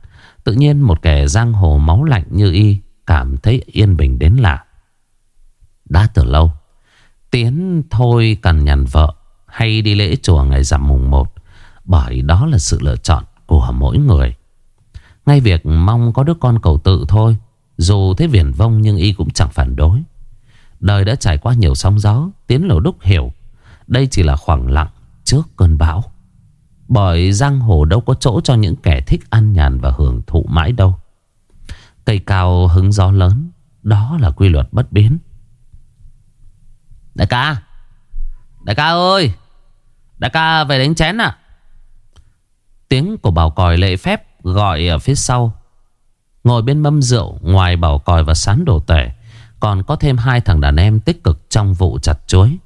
Tự nhiên một kẻ giang hồ máu lạnh như y Cảm thấy yên bình đến lạ. Đã từ lâu, Tiến thôi cần nhằn vợ, Hay đi lễ chùa ngày rằm mùng 1 Bởi đó là sự lựa chọn của mỗi người. Ngay việc mong có đứa con cầu tự thôi dù thấy viển vông nhưng y cũng chẳng phản đối. Đời đã trải qua nhiều sóng gió, Tiến lầu đúc hiểu. Đây chỉ là khoảng lặng trước cơn bão. Bởi giang hồ đâu có chỗ cho những kẻ thích ăn nhàn và hưởng thụ mãi đâu. Cây cao hứng gió lớn, Đó là quy luật bất biến. Đại ca! Đại ca ơi! Đại ca về đánh chén à Tiếng của bảo còi lệ phép Gọi ở phía sau. Ngồi bên mâm rượu, Ngoài bảo còi và sán đồ tể, Còn có thêm hai thằng đàn em tích cực trong vụ chặt chuối.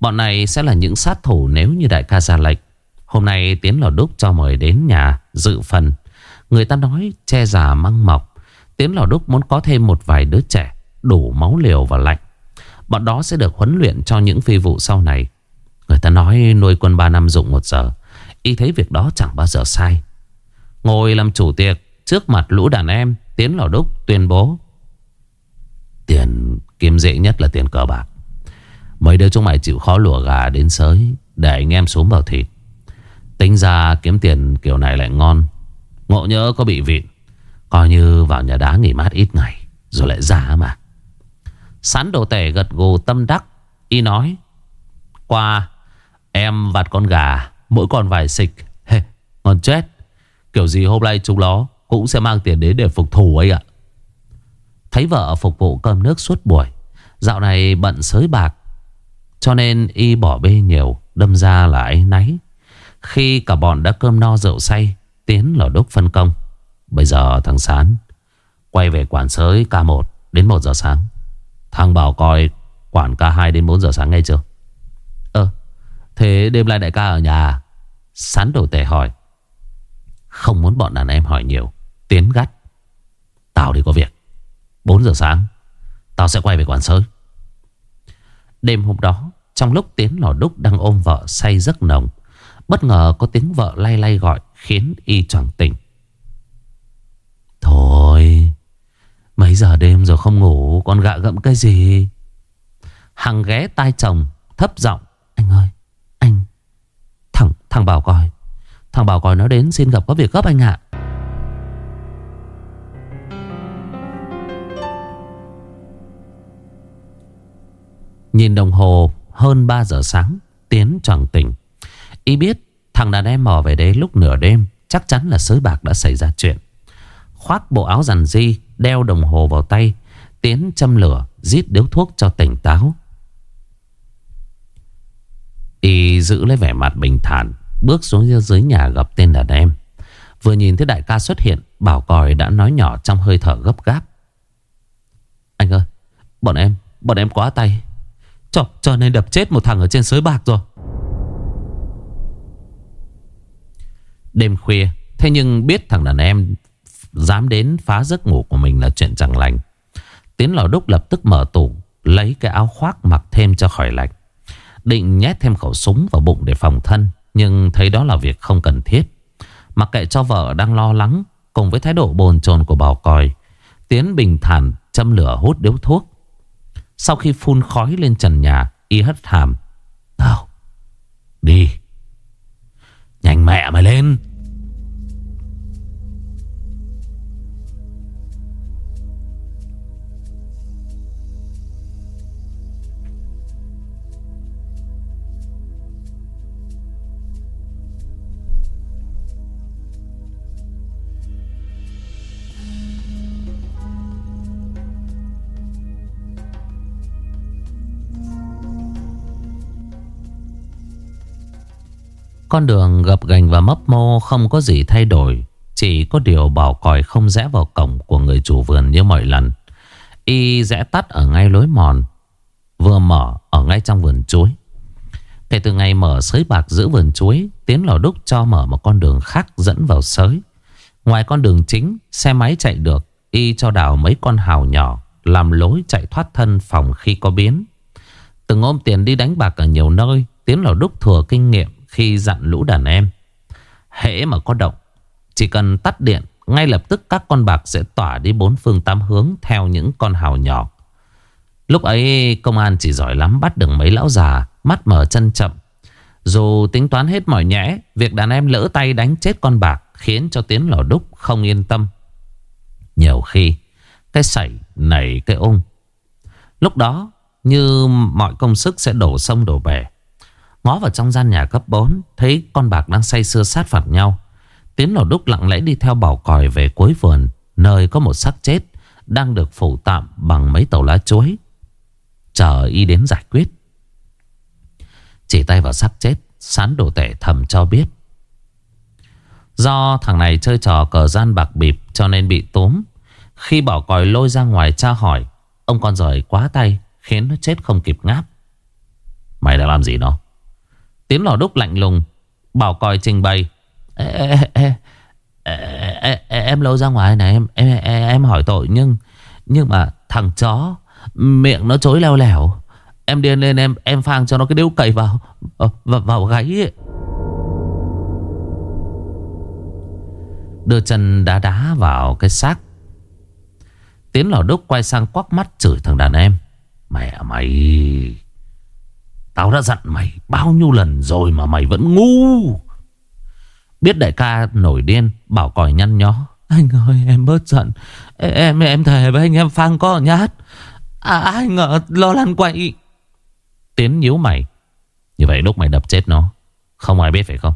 Bọn này sẽ là những sát thủ nếu như đại ca ra lệnh. Hôm nay Tiến Lò Đúc cho mời đến nhà dự phần. Người ta nói che già măng mọc. Tiến Lò Đúc muốn có thêm một vài đứa trẻ, Đủ máu liều và lạnh. Bọn đó sẽ được huấn luyện cho những phi vụ sau này. Người ta nói nuôi quân 3 năm dụng một giờ. Y thấy việc đó chẳng bao giờ sai. Ngồi làm chủ tiệc Trước mặt lũ đàn em Tiến Lò Đúc tuyên bố. Tiền kiếm dễ nhất là tiền cờ bạc. Mấy đứa chúng mày chịu khó lùa gà đến sới Để anh em xuống vào thịt. Tính ra kiếm tiền kiểu này lại ngon. Ngộ nhớ có bị vịn Coi như vào nhà đá nghỉ mát ít ngày Rồi lại ra mà. Sán đồ tể gật gù tâm đắc Y nói Qua Em vặt con gà Mỗi con vài xịch hey, Ngon chết. Kiểu gì hôm nay chúng nó cũng sẽ mang tiền đến để phục thù ấy ạ. Thấy vợ phục vụ cơm nước suốt buổi, Dạo này bận sới bạc, Cho nên y bỏ bê nhiều, Đâm ra là ấy náy. Khi cả bọn đã cơm no rượu say, Tiến lò đúc phân công. Bây giờ thằng Sán Quay về quản sới K1 đến 1 giờ sáng. Thằng bảo coi quản K2 đến 4 giờ sáng ngay chưa? Ơ Thế đêm nay đại ca ở nhà. Sán đổ tệ hỏi. Không muốn bọn đàn em hỏi nhiều. Tiến gắt. Tao đi có việc. 4 giờ sáng, Tao sẽ quay về quản sới. Đêm hôm đó, Trong lúc Tiến lò đúc đang ôm vợ say giấc nồng, Bất ngờ có tiếng vợ lay lay gọi Khiến y choàng tỉnh. Thôi, Mấy giờ đêm rồi không ngủ Còn gạ gẫm cái gì? Hằng ghé tai chồng, Thấp giọng, Anh ơi, Anh, Thằng thằng Bảo coi Thằng Bảo coi nó đến xin gặp có việc gấp anh ạ. Nhìn đồng hồ, hơn 3 giờ sáng, Tiến tròn tỉnh Y biết thằng đàn em mò về đấy lúc nửa đêm, Chắc chắn là sới bạc đã xảy ra chuyện. Khoác bộ áo rằn di Đeo đồng hồ vào tay, Tiến châm lửa Giết điếu thuốc cho tỉnh táo. Y giữ lấy vẻ mặt bình thản, Bước xuống dưới nhà gặp tên đàn em. Vừa nhìn thấy đại ca xuất hiện, Bảo còi đã nói nhỏ trong hơi thở gấp gáp. Anh ơi, Bọn em Bọn em quá tay. Cho, cho nên đập chết một thằng ở trên sới bạc rồi. Đêm khuya Thế nhưng biết thằng đàn em Dám đến phá giấc ngủ của mình là chuyện chẳng lành. Tiến lò đúc lập tức mở tủ Lấy cái áo khoác mặc thêm cho khỏi lạnh. Định nhét thêm khẩu súng vào bụng để phòng thân Nhưng thấy đó là việc không cần thiết. Mặc kệ cho vợ đang lo lắng Cùng với thái độ bồn chồn của bảo còi Tiến bình thản châm lửa hút điếu thuốc. Sau khi phun khói lên trần nhà, Y hất hàm. Tao Đi. Nhanh mẹ mày lên. Con đường gập gành và mấp mô không có gì thay đổi, Chỉ có điều bảo còi không rẽ vào cổng của người chủ vườn như mọi lần. Y rẽ tắt ở ngay lối mòn, Vừa mở ở ngay trong vườn chuối. Kể từ ngày mở sới bạc giữ vườn chuối, Tiến lò đúc cho mở một con đường khác dẫn vào sới. Ngoài con đường chính, Xe máy chạy được, Y cho đào mấy con hào nhỏ, Làm lối chạy thoát thân phòng khi có biến. Từng ôm tiền đi đánh bạc ở nhiều nơi, Tiến lò đúc thừa kinh nghiệm khi dặn lũ đàn em. Hễ mà có động, chỉ cần tắt điện, ngay lập tức các con bạc sẽ tỏa đi bốn phương tám hướng theo những con hào nhỏ. Lúc ấy công an chỉ giỏi lắm bắt được mấy lão già, mắt mở chân chậm. Dù tính toán hết mỏi nhẽ, việc đàn em lỡ tay đánh chết con bạc khiến cho Tiến lò đúc không yên tâm. Nhiều khi, cái sảy nảy cái ung. Lúc đó, như mọi công sức sẽ đổ sông đổ bể. Ngó vào trong gian nhà cấp 4 Thấy con bạc đang say sưa sát phạt nhau. Tiến lò đúc lặng lẽ đi theo bảo còi về cuối vườn, Nơi có một xác chết Đang được phủ tạm bằng mấy tàu lá chuối. Chờ y đến giải quyết. Chỉ tay vào xác chết, Sán đồ tệ thầm cho biết. Do thằng này chơi trò cờ gian bạc bịp Cho nên bị tốm Khi bảo còi lôi ra ngoài tra hỏi, Ông con giỏi quá tay, Khiến nó chết không kịp ngáp. Mày đã làm gì nó? Tiến lò đúc lạnh lùng. Bảo coi trình bày. Ê, ê, ê, Em lâu ra ngoài này em, em em hỏi tội Nhưng nhưng mà thằng chó Miệng nó chối leo lẻo. Em điên lên em em phang cho nó cái điếu cày vào ờ, Vào, vào gáy ấy. Đưa chân đá đá vào cái xác. Tiến lò đúc quay sang quắc mắt chửi thằng đàn em. Mẹ mày Tao đã dặn mày bao nhiêu lần rồi mà mày vẫn ngu. Biết đại ca nổi điên Bảo còi nhăn nhó. Anh ơi em bớt giận. Em em thề với anh em Phan có nhát à, Ai ngờ lo lăn quậy. Tiến nhíu mày. Như vậy lúc mày đập chết nó Không ai biết phải không?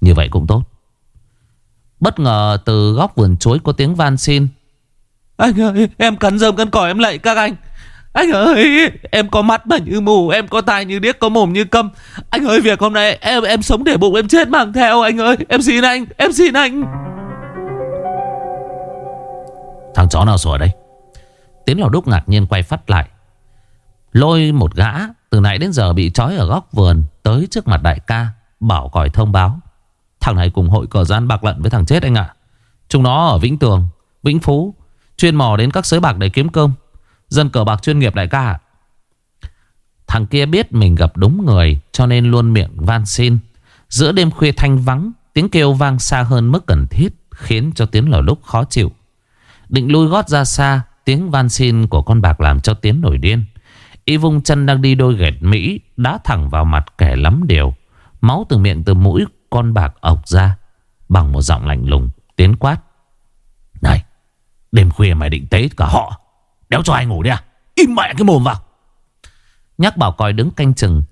Như vậy cũng tốt. Bất ngờ từ góc vườn chuối có tiếng van xin. Anh ơi em cắn rơm cắn cỏ em lạy các anh anh ơi, em có mắt mà như mù, Em có tai như điếc, có mồm như câm. Anh ơi, việc hôm nay em em sống để bụng, em chết mang theo, Anh ơi. Em xin anh, em xin anh. Thằng chó nào sủa đây Tiến lò đúc ngạc nhiên quay phát lại. Lôi một gã, Từ nãy đến giờ bị trói ở góc vườn, Tới trước mặt đại ca, Bảo còi thông báo. Thằng này cùng hội cờ gian bạc lận với thằng chết anh ạ. Chúng nó ở Vĩnh Tường, Vĩnh Phú, Chuyên mò đến các sới bạc để kiếm cơm. Dân cờ bạc chuyên nghiệp đại ca. Thằng kia biết mình gặp đúng người, Cho nên luôn miệng van xin. Giữa đêm khuya thanh vắng, Tiếng kêu vang xa hơn mức cần thiết, Khiến cho Tiến lò lúc khó chịu. Định lui gót ra xa, Tiếng van xin của con bạc làm cho Tiến nổi điên. Y vung chân đang đi đôi gẹt Mỹ, Đá thẳng vào mặt kẻ lắm điều. Máu từ miệng từ mũi con bạc ọc ra, Bằng một giọng lạnh lùng. Tiến quát, Này, đêm khuya mày định tế cả họ. Đéo cho ai ngủ đi à? Im mẹ cái mồm vào. Nhắc bảo coi đứng canh chừng,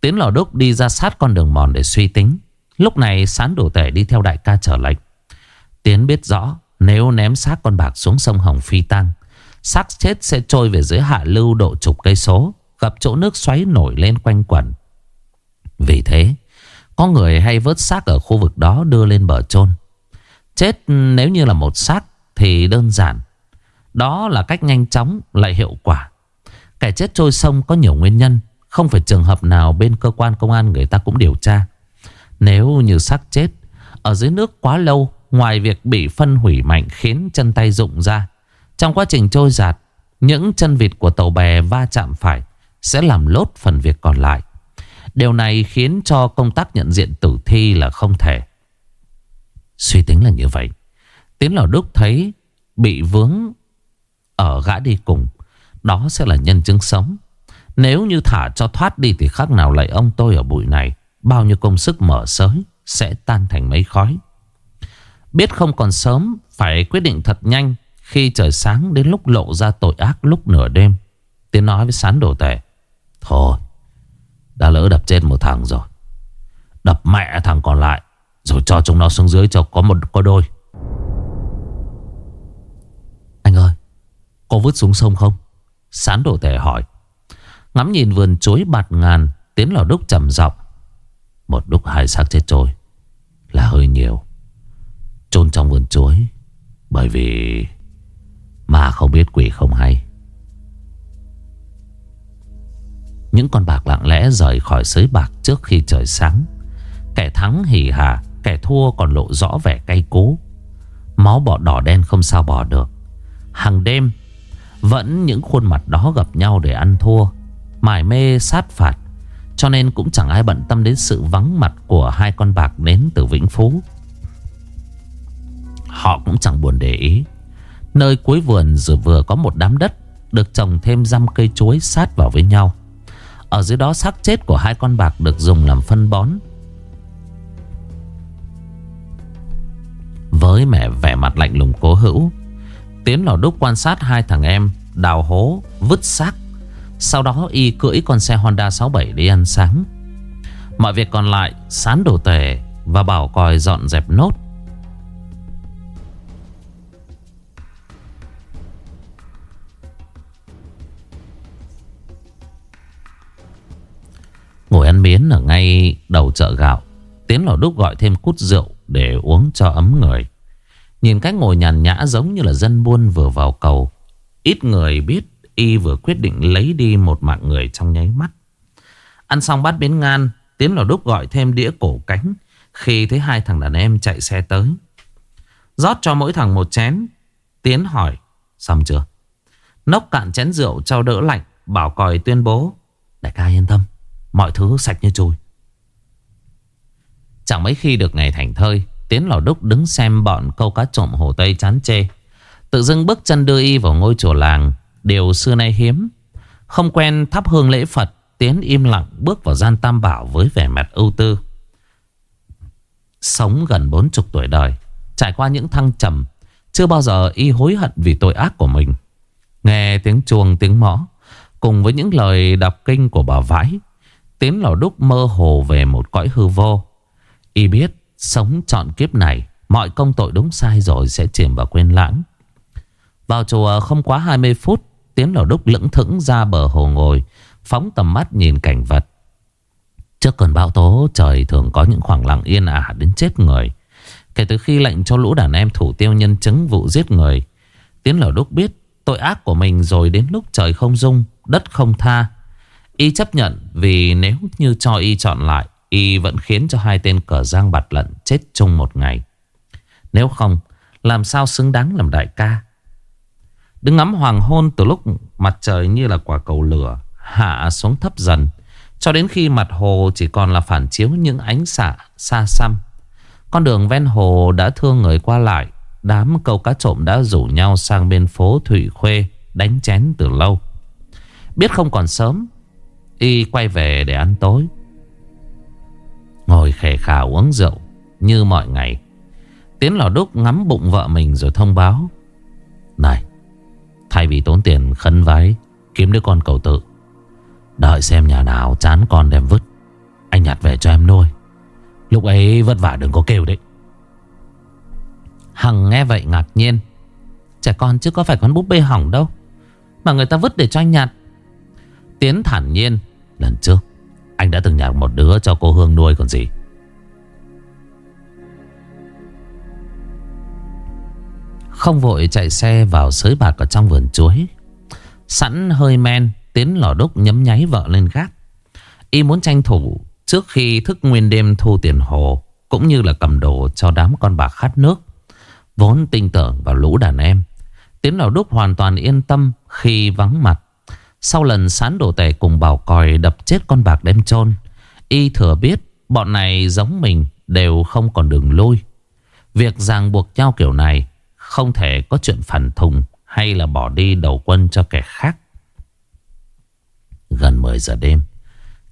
Tiến lò đúc đi ra sát con đường mòn để suy tính. Lúc này sán đổ tể đi theo đại ca trở lệnh Tiến biết rõ, Nếu ném xác con bạc xuống sông Hồng Phi Tăng xác chết sẽ trôi về dưới hạ lưu độ chục cây số, Gặp chỗ nước xoáy nổi lên quanh quẩn Vì thế, có người hay vớt xác ở khu vực đó đưa lên bờ chôn. Chết nếu như là một xác thì đơn giản. Đó là cách nhanh chóng lại hiệu quả. Kẻ chết trôi sông có nhiều nguyên nhân. Không phải trường hợp nào bên cơ quan công an người ta cũng điều tra. Nếu như xác chết ở dưới nước quá lâu, ngoài việc bị phân hủy mạnh khiến chân tay rụng ra. Trong quá trình trôi giạt, những chân vịt của tàu bè va chạm phải sẽ làm lốt phần việc còn lại. Điều này khiến cho công tác nhận diện tử thi là không thể. Suy tính là như vậy. Tiến Lò Đúc thấy bị vướng ở gã đi cùng. Đó sẽ là nhân chứng sống. Nếu như thả cho thoát đi thì khác nào lại ông tôi ở bụi này. Bao nhiêu công sức mở sới sẽ tan thành mấy khói. Biết không còn sớm, phải quyết định thật nhanh khi trời sáng đến lúc lộ ra tội ác lúc nửa đêm. Tiến nói với sán đồ tệ. Thôi, đã lỡ đập chết một thằng rồi Đập mẹ thằng còn lại Rồi cho chúng nó xuống dưới cho có một có đôi Anh ơi có vứt xuống sông không? Sán đổ tể hỏi. Ngắm nhìn vườn chuối bạt ngàn, Tiến lò đúc trầm giọng. Một đúc hai xác chết trôi, Là hơi nhiều. Chôn trong vườn chuối, Bởi vì Mà không biết quỷ không hay. Những con bạc lặng lẽ rời khỏi sới bạc trước khi trời sáng. Kẻ thắng hỉ hả Kẻ thua còn lộ rõ vẻ cay cú. Máu bọ đỏ đen không sao bỏ được. Hàng đêm vẫn những khuôn mặt đó gặp nhau để ăn thua, Mải mê sát phạt, Cho nên cũng chẳng ai bận tâm đến sự vắng mặt Của hai con bạc đến từ Vĩnh Phú. Họ cũng chẳng buồn để ý. Nơi cuối vườn vừa vừa có một đám đất Được trồng thêm răm cây chuối sát vào với nhau. Ở dưới đó xác chết của hai con bạc được dùng làm phân bón. Với mẹ vẻ mặt lạnh lùng cố hữu Tiến lò đúc quan sát hai thằng em Đào hố, Vứt xác. Sau đó y cưỡi con xe Honda 67 đi ăn sáng. Mọi việc còn lại, Sán đồ tề Và bảo còi dọn dẹp nốt. Ngồi ăn miến ở ngay đầu chợ gạo, Tiến lò đúc gọi thêm cút rượu Để uống cho ấm người. Nhìn cách ngồi nhàn nhã giống như là dân buôn vừa vào cầu Ít người biết y vừa quyết định lấy đi một mạng người trong nháy mắt. Ăn xong bát biến ngan, Tiến lò đúc gọi thêm đĩa cổ cánh khi thấy hai thằng đàn em chạy xe tới. rót cho mỗi thằng một chén. Tiến hỏi, xong chưa? Nốc cạn chén rượu cho đỡ lạnh, bảo còi tuyên bố. Đại ca yên tâm, mọi thứ sạch như chùi. Chẳng mấy khi được ngày thành thơi, Tiến lò đúc đứng xem bọn câu cá trộm hồ Tây chán chê. Tự dưng bước chân đưa y vào ngôi chùa làng, điều xưa nay hiếm. Không quen thắp hương lễ Phật, Tiến im lặng bước vào gian tam bảo với vẻ mặt ưu tư. Sống gần bốn chục tuổi đời, trải qua những thăng trầm, chưa bao giờ y hối hận vì tội ác của mình. Nghe tiếng chuông tiếng mõ, cùng với những lời đọc kinh của bà vãi, Tiến lò đúc mơ hồ về một cõi hư vô. Y biết sống trọn kiếp này, mọi công tội đúng sai rồi sẽ chìm vào quên lãng. Vào chùa không quá 20 phút, Tiến lò đúc lững thững ra bờ hồ ngồi, Phóng tầm mắt nhìn cảnh vật. Trước cơn bão tố trời thường có những khoảng lặng yên ả đến chết người. Kể từ khi lệnh cho lũ đàn em thủ tiêu nhân chứng vụ giết người Tiến lò đúc biết tội ác của mình rồi đến lúc trời không dung Đất không tha. Y chấp nhận vì nếu như cho Y chọn lại Y vẫn khiến cho hai tên cờ giang bạt lận chết chung một ngày Nếu không Làm sao xứng đáng làm đại ca Đứng ngắm hoàng hôn từ lúc mặt trời như là quả cầu lửa hạ xuống thấp dần. Cho đến khi mặt hồ chỉ còn là phản chiếu những ánh xạ xa xăm. Con đường ven hồ đã thương người qua lại. Đám câu cá trộm đã rủ nhau sang bên phố Thủy Khuê đánh chén từ lâu. Biết không còn sớm, y quay về để ăn tối. Ngồi khề khà uống rượu như mọi ngày. Tiến lò đúc ngắm bụng vợ mình rồi thông báo. Này, thay vì tốn tiền khấn vái kiếm đứa con cầu tự. Đợi xem nhà nào chán con đem vứt. Anh nhặt về cho em nuôi. Lúc ấy vất vả đừng có kêu đấy. Hằng nghe vậy ngạc nhiên. Trẻ con chứ có phải con búp bê hỏng đâu Mà người ta vứt để cho anh nhặt. Tiến thản nhiên Lần trước anh đã từng nhặt một đứa cho cô Hương nuôi còn gì. Không vội chạy xe vào sới bạc ở trong vườn chuối. Sẵn hơi men, Tiến lò đúc nhấm nháy vợ lên gác. Y muốn tranh thủ Trước khi thức nguyên đêm thu tiền hồ, Cũng như là cầm đồ cho đám con bạc khát nước. Vốn tin tưởng vào lũ đàn em, Tiến lò đúc hoàn toàn yên tâm Khi vắng mặt. Sau lần sán đồ tể cùng bảo còi Đập chết con bạc đem chôn, Y thừa biết bọn này giống mình Đều không còn đường lui. Việc ràng buộc nhau kiểu này Không thể có chuyện phản thùng Hay là bỏ đi đầu quân cho kẻ khác. Gần 10 giờ đêm,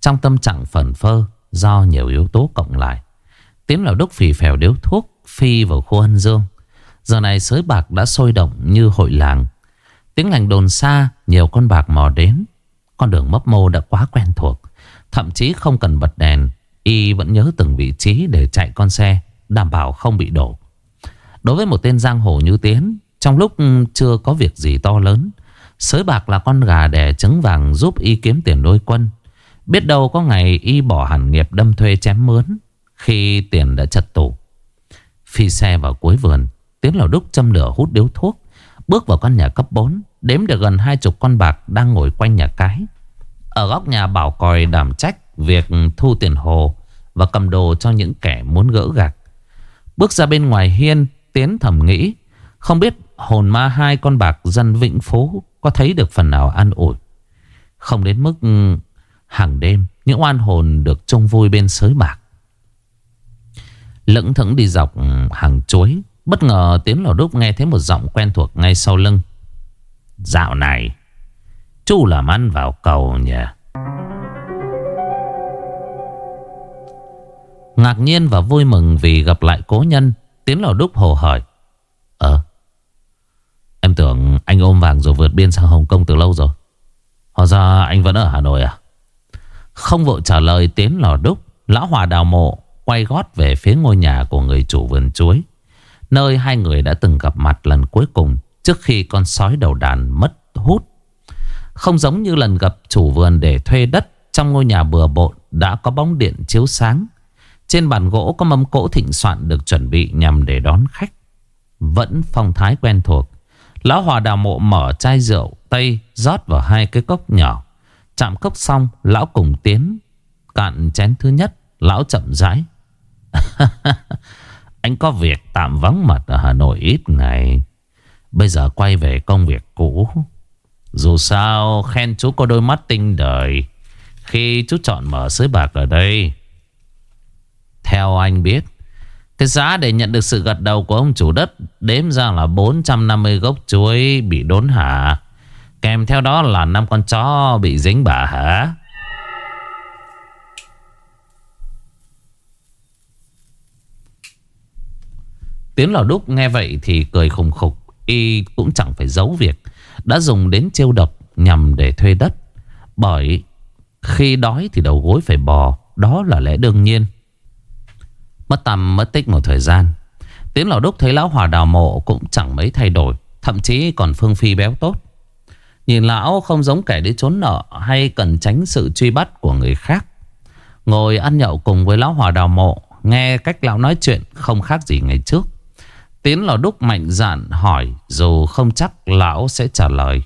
Trong tâm trạng phần phơ Do nhiều yếu tố cộng lại, Tiến lão đúc phì phèo điếu thuốc Phi vào khu ân dương. Giờ này sới bạc đã sôi động như hội làng. Tiếng lành đồn xa Nhiều con bạc mò đến Con đường mấp mô đã quá quen thuộc Thậm chí không cần bật đèn Y vẫn nhớ từng vị trí để chạy con xe Đảm bảo không bị đổ Đối với một tên giang hồ như Tiến Trong lúc chưa có việc gì to lớn Sới bạc là con gà đẻ trứng vàng giúp y kiếm tiền nuôi quân. Biết đâu có ngày y bỏ hẳn nghiệp đâm thuê chém mướn khi tiền đã chật tủ. Phi xe vào cuối vườn, Tiến lò đúc châm lửa hút điếu thuốc, bước vào căn nhà cấp 4, đếm được gần hai chục con bạc đang ngồi quanh nhà cái. Ở góc nhà bảo còi đảm trách việc thu tiền hồ và cầm đồ cho những kẻ muốn gỡ gạc. Bước ra bên ngoài hiên, Tiến thầm nghĩ, không biết hồn ma hai con bạc dân Vĩnh Phố có thấy được phần nào an ủi. Không đến mức ừ, hàng đêm những oan hồn được trông vui bên sới bạc. Lững thững đi dọc ừ, hàng chuối. Bất ngờ tiếng lò đúc nghe thấy một giọng quen thuộc ngay sau lưng. Dạo này, chú làm ăn vào cầu nhỉ? Ngạc nhiên và vui mừng vì gặp lại cố nhân. Tiến lò đúc hồ hỏi. Ờ, Em tưởng anh ôm vàng rồi vượt biên sang Hồng Kông từ lâu rồi Hóa ra anh vẫn ở Hà Nội à Không vội trả lời Tiến lò đúc Lão Hòa đào mộ Quay gót về phía ngôi nhà của người chủ vườn chuối Nơi hai người đã từng gặp mặt lần cuối cùng Trước khi con sói đầu đàn mất hút. Không giống như lần gặp chủ vườn để thuê đất Trong ngôi nhà bừa bộn đã có bóng điện chiếu sáng. Trên bàn gỗ có mâm cỗ thịnh soạn được chuẩn bị nhằm để đón khách. Vẫn phong thái quen thuộc, Lão Hòa đào mộ mở chai rượu Tây rót vào hai cái cốc nhỏ. Chạm cốc xong, Lão cùng tiến, Cạn chén thứ nhất, Lão chậm rãi. Anh có việc tạm vắng mặt ở Hà Nội ít ngày. Bây giờ quay về công việc cũ. Dù sao, khen chú có đôi mắt tinh đời. Khi chú chọn mở sới bạc ở đây, Theo anh biết, Cái giá để nhận được sự gật đầu của ông chủ đất Đếm ra là 450 gốc chuối bị đốn hạ. Kèm theo đó là năm con chó bị dính bả hả? Tiến lò đúc nghe vậy thì cười khùng khục, Y cũng chẳng phải giấu việc. Đã dùng đến chiêu độc nhằm để thuê đất. Bởi khi đói thì đầu gối phải bò, Đó là lẽ đương nhiên. Mất tầm, mất tích một thời gian. Tiến lò đúc thấy lão hòa đào mộ cũng chẳng mấy thay đổi, Thậm chí còn phương phi béo tốt. Nhìn lão không giống kẻ đi trốn nợ Hay cần tránh sự truy bắt của người khác. Ngồi ăn nhậu cùng với lão hòa đào mộ, Nghe cách lão nói chuyện không khác gì ngày trước. Tiến lò đúc mạnh dạn hỏi, Dù không chắc lão sẽ trả lời.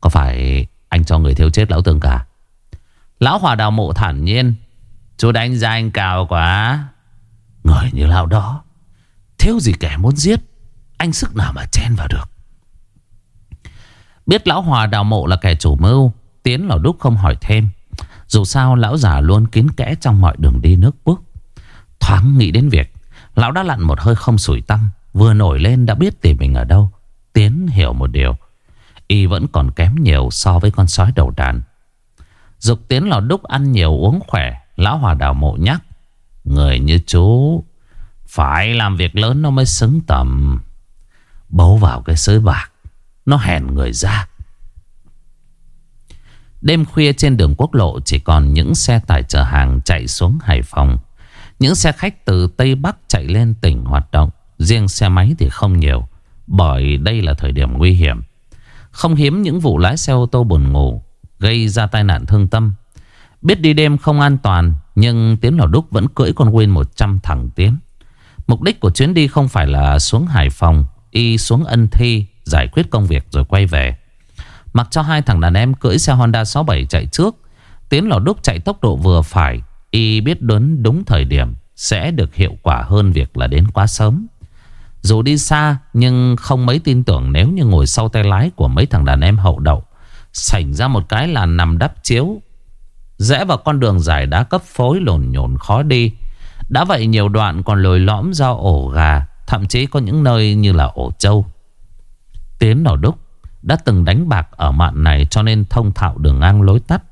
Có phải anh cho người thiếu chết lão tương cả? Lão hòa đào mộ thản nhiên, Chú đánh giá anh cao quá. Người như lão đó, Thiếu gì kẻ muốn giết, Anh sức nào mà chen vào được? Biết lão hòa đào mộ là kẻ chủ mưu, Tiến lò đúc không hỏi thêm. Dù sao, lão già luôn kín kẽ trong mọi đường đi nước bước. Thoáng nghĩ đến việc Lão đã lặn một hơi không sủi tâm Vừa nổi lên đã biết tìm mình ở đâu, Tiến hiểu một điều. Y vẫn còn kém nhiều so với con sói đầu đàn. Dục Tiến lò đúc ăn nhiều uống khỏe, Lão Hòa Đào Mộ nhắc, Người như chú, Phải làm việc lớn nó mới xứng tầm. Bấu vào cái sới bạc, Nó hèn người ra. Đêm khuya trên đường quốc lộ Chỉ còn những xe tải chở hàng chạy xuống Hải Phòng những xe khách từ Tây Bắc chạy lên tỉnh hoạt động, Riêng xe máy thì không nhiều, Bởi đây là thời điểm nguy hiểm. Không hiếm những vụ lái xe ô tô buồn ngủ, Gây ra tai nạn thương tâm. Biết đi đêm không an toàn, Nhưng Tiến Lò Đúc vẫn cưỡi con Win 100 thẳng Tiến. Mục đích của chuyến đi không phải là xuống Hải Phòng, Y xuống Ân Thi, Giải quyết công việc rồi quay về. Mặc cho hai thằng đàn em cưỡi xe Honda 67 chạy trước Tiến Lò Đúc chạy tốc độ vừa phải Y biết đến đúng thời điểm Sẽ được hiệu quả hơn việc là đến quá sớm. Dù đi xa, Nhưng không mấy tin tưởng Nếu như ngồi sau tay lái của mấy thằng đàn em hậu đậu, Sảnh ra một cái là nằm đắp chiếu. Rẽ vào con đường dài đá cấp phối lồn nhồn khó đi. Đã vậy nhiều đoạn còn lồi lõm do ổ gà, Thậm chí có những nơi như là ổ trâu. Tiến Nỏ Đúc, đã từng đánh bạc ở mạn này cho nên thông thạo đường ngang lối tắt.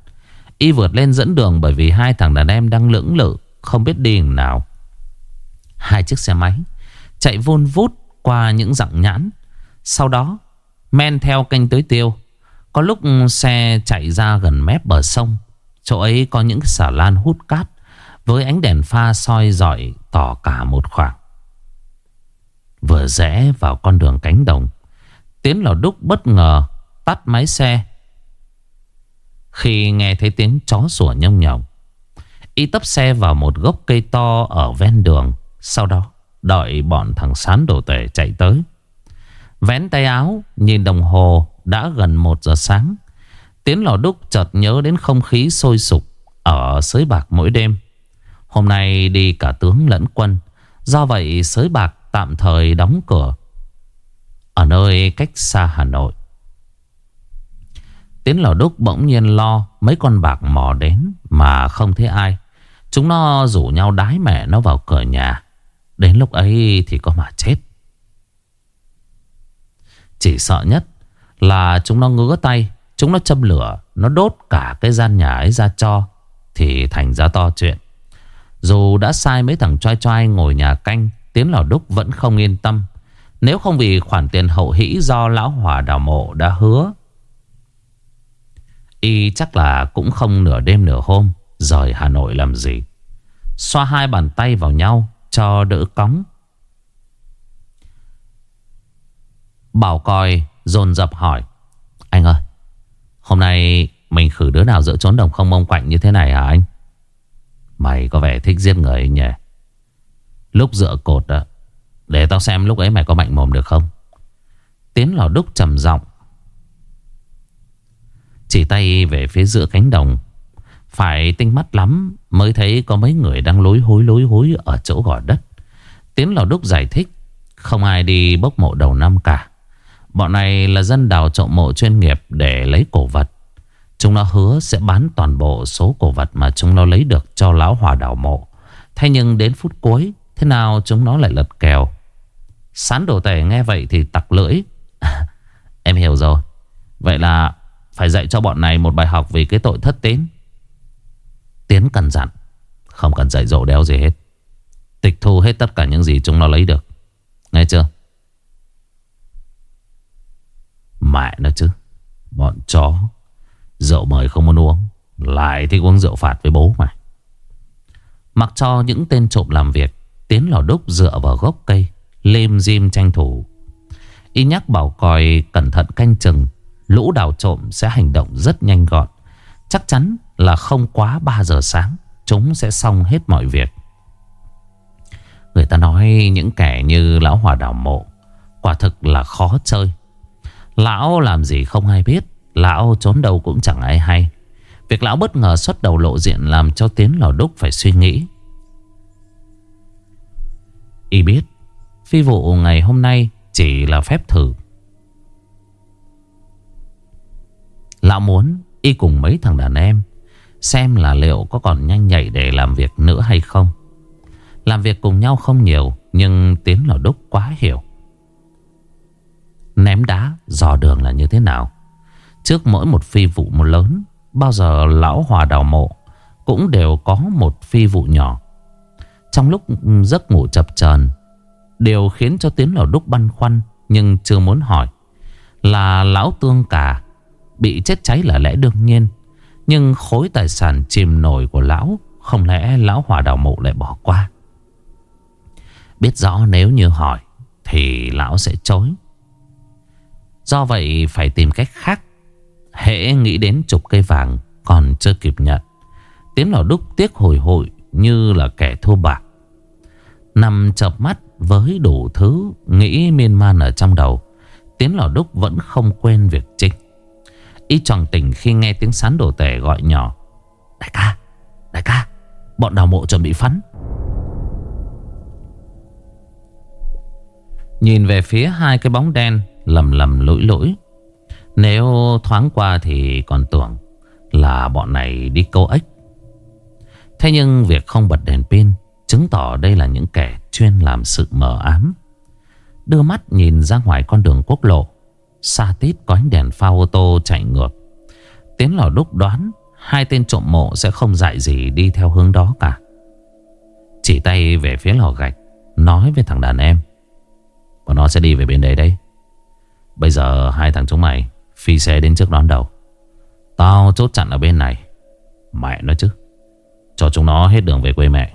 Y vượt lên dẫn đường bởi vì hai thằng đàn em đang lưỡng lự, Không biết đi nào. Hai chiếc xe máy Chạy vun vút qua những dặng nhãn. Sau đó, Men theo kênh tưới tiêu. Có lúc xe chạy ra gần mép bờ sông, Chỗ ấy có những xà lan hút cát Với ánh đèn pha soi dọi Tỏ cả một khoảng. Vừa rẽ vào con đường cánh đồng, Tiến lò đúc bất ngờ, Tắt máy xe khi nghe thấy tiếng chó sủa nhông nhồng Y tấp xe vào một gốc cây to ở ven đường, Sau đó đợi bọn thằng sán đồ tể chạy tới. Vén tay áo, Nhìn đồng hồ, đã gần một giờ sáng. Tiến lò đúc chợt nhớ đến không khí sôi sục Ở sới bạc mỗi đêm. Hôm nay đi cả tướng lẫn quân, Do vậy sới bạc tạm thời đóng cửa. Ở nơi cách xa Hà Nội Tiến lò đúc bỗng nhiên lo Mấy con bạc mò đến Mà không thấy ai. Chúng nó rủ nhau đái mẹ nó vào cửa nhà. Đến lúc ấy thì có mà chết. Chỉ sợ nhất Là chúng nó ngứa tay, Chúng nó châm lửa, Nó đốt cả cái gian nhà ấy ra cho Thì thành ra to chuyện. Dù đã sai mấy thằng choi choi ngồi nhà canh, Tiến lò đúc vẫn không yên tâm. Nếu không vì khoản tiền hậu hĩ do lão hòa đào mộ đã hứa Y chắc là cũng không nửa đêm nửa hôm Rời Hà Nội làm gì. Xoa hai bàn tay vào nhau Cho đỡ cóng. Bảo coi dồn dập hỏi Anh ơi Hôm nay mình khử đứa nào giữa trốn đồng không mông quạnh như thế này hả anh? Mày có vẻ thích giết người nhỉ? Lúc dựa cột đó, Để tao xem lúc ấy mày có mạnh mồm được không. Tiến lò đúc trầm giọng chỉ tay về phía giữa cánh đồng. Phải tinh mắt lắm Mới thấy có mấy người đang lối hối lối hối Ở chỗ gò đất. Tiến lò đúc giải thích, Không ai đi bốc mộ đầu năm cả. Bọn này là dân đào trộm mộ chuyên nghiệp Để lấy cổ vật. Chúng nó hứa sẽ bán toàn bộ số cổ vật Mà chúng nó lấy được cho lão hòa đào mộ. Thế nhưng đến phút cuối, Thế nào chúng nó lại lật kèo? Sán đồ tể nghe vậy thì tặc lưỡi. Em hiểu rồi. Vậy là phải dạy cho bọn này một bài học Vì cái tội thất tín. Tiến cần dặn Không cần dạy dỗ đéo gì hết. Tịch thu hết tất cả những gì chúng nó lấy được. Nghe chưa? Mẹ nó chứ, Bọn chó, Rượu mời không muốn uống, Lại thì uống rượu phạt với bố mày. Mặc cho những tên trộm làm việc, Tiến lò đúc dựa vào gốc cây Lêm diêm tranh thủ. Y nhắc bảo còi cẩn thận canh chừng Lũ đào trộm sẽ hành động rất nhanh gọn. Chắc chắn là không quá 3 giờ sáng, Chúng sẽ xong hết mọi việc. Người ta nói những kẻ như lão hòa đào mộ, Quả thực là khó chơi. Lão làm gì không ai biết, Lão trốn đâu cũng chẳng ai hay. Việc lão bất ngờ xuất đầu lộ diện Làm cho Tiến lò đúc phải suy nghĩ. Y biết, Phi vụ ngày hôm nay chỉ là phép thử. Lão muốn Y cùng mấy thằng đàn em Xem là liệu có còn nhanh nhảy để làm việc nữa hay không. Làm việc cùng nhau không nhiều, Nhưng Tiến lò đúc quá hiểu. Ném đá, dò đường là như thế nào? Trước mỗi một phi vụ một lớn, Bao giờ lão hòa đào mộ Cũng đều có một phi vụ nhỏ. Trong lúc giấc ngủ chập chờn, Điều khiến cho Tiến lò đúc băn khoăn Nhưng chưa muốn hỏi Là lão tương cả Bị chết cháy là lẽ đương nhiên. Nhưng khối tài sản chìm nổi của lão, Không lẽ lão hòa đào mộ lại bỏ qua? Biết rõ nếu như hỏi, Thì lão sẽ chối. Do vậy phải tìm cách khác. Hễ nghĩ đến chục cây vàng Còn chưa kịp nhận, Tiến lò đúc tiếc hồi hội Như là kẻ thua bạc. Nằm chập mắt với đủ thứ Nghĩ miên man ở trong đầu, Tiến lò đúc vẫn không quên việc chính. Y tròn tỉnh khi nghe tiếng sán đổ tể gọi nhỏ. Đại ca Đại ca, Bọn đào mộ chuẩn bị phắn Nhìn về phía hai cái bóng đen, Lầm lầm lỗi lỗi. Nếu thoáng qua thì còn tưởng Là bọn này đi câu ếch. Thế nhưng việc không bật đèn pin Chứng tỏ đây là những kẻ chuyên làm sự mờ ám. Đưa mắt nhìn ra ngoài con đường quốc lộ Xa tít có ánh đèn pha ô tô chạy ngược. Tiến lò đúc đoán, Hai tên trộm mộ sẽ không dại gì đi theo hướng đó cả. Chỉ tay về phía lò gạch, Nói với thằng đàn em. Bọn nó sẽ đi về bên đấy đấy. Bây giờ hai thằng chúng mày Phi xe đến trước đón đầu. Tao chốt chặn ở bên này. Mẹ nó chứ. Cho chúng nó hết đường về quê mẹ.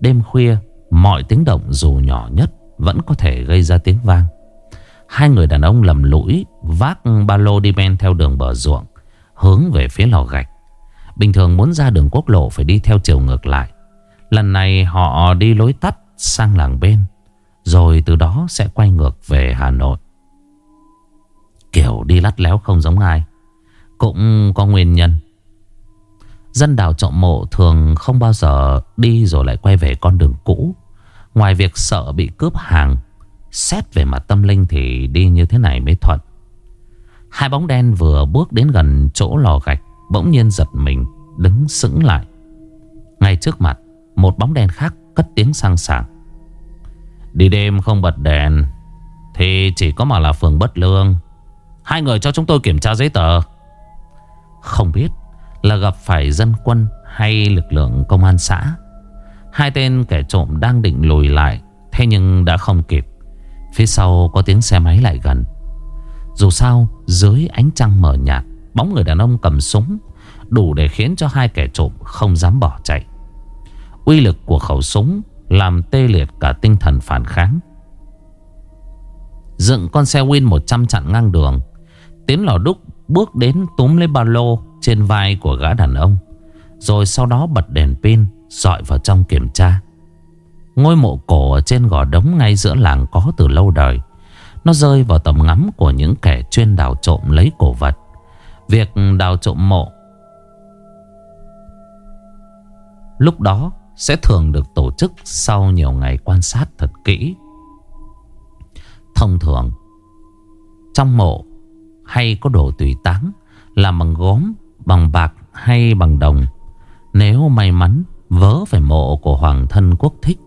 Đêm khuya, Mọi tiếng động dù nhỏ nhất Vẫn có thể gây ra tiếng vang. Hai người đàn ông lầm lũi Vác ba lô đi men theo đường bờ ruộng Hướng về phía lò gạch. Bình thường muốn ra đường quốc lộ Phải đi theo chiều ngược lại. Lần này họ đi lối tắt sang làng bên Rồi từ đó sẽ quay ngược về Hà Nội. Kiểu đi lắt léo không giống ai Cũng có nguyên nhân. Dân đào trộm mộ thường không bao giờ đi rồi lại quay về con đường cũ. Ngoài việc sợ bị cướp hàng, xét về mặt tâm linh thì đi như thế này mới thuận. Hai bóng đen vừa bước đến gần chỗ lò gạch, bỗng nhiên giật mình, đứng sững lại. Ngay trước mặt, một bóng đen khác cất tiếng sang sảng. Đi đêm không bật đèn, thì chỉ có mà là phường bất lương. Hai người cho chúng tôi kiểm tra giấy tờ. Không biết là gặp phải dân quân hay lực lượng công an xã. Hai tên kẻ trộm đang định lùi lại, thế nhưng đã không kịp. Phía sau có tiếng xe máy lại gần. Dù sao, dưới ánh trăng mờ nhạt, bóng người đàn ông cầm súng đủ để khiến cho hai kẻ trộm không dám bỏ chạy. Uy lực của khẩu súng làm tê liệt cả tinh thần phản kháng. Dựng con xe Win 100 chặn ngang đường. Tiến lò đúc bước đến túm lấy ba lô trên vai của gã đàn ông. Rồi sau đó bật đèn pin dọi vào trong kiểm tra. Ngôi mộ cổ ở trên gò đống ngay giữa làng có từ lâu đời. Nó rơi vào tầm ngắm của những kẻ chuyên đào trộm lấy cổ vật. Việc đào trộm mộ Lúc đó sẽ thường được tổ chức sau nhiều ngày quan sát thật kỹ. Thông thường Trong mộ hay có đồ tùy táng Làm bằng gốm, bằng bạc hay bằng đồng. Nếu may mắn vớ phải mộ của hoàng thân quốc thích.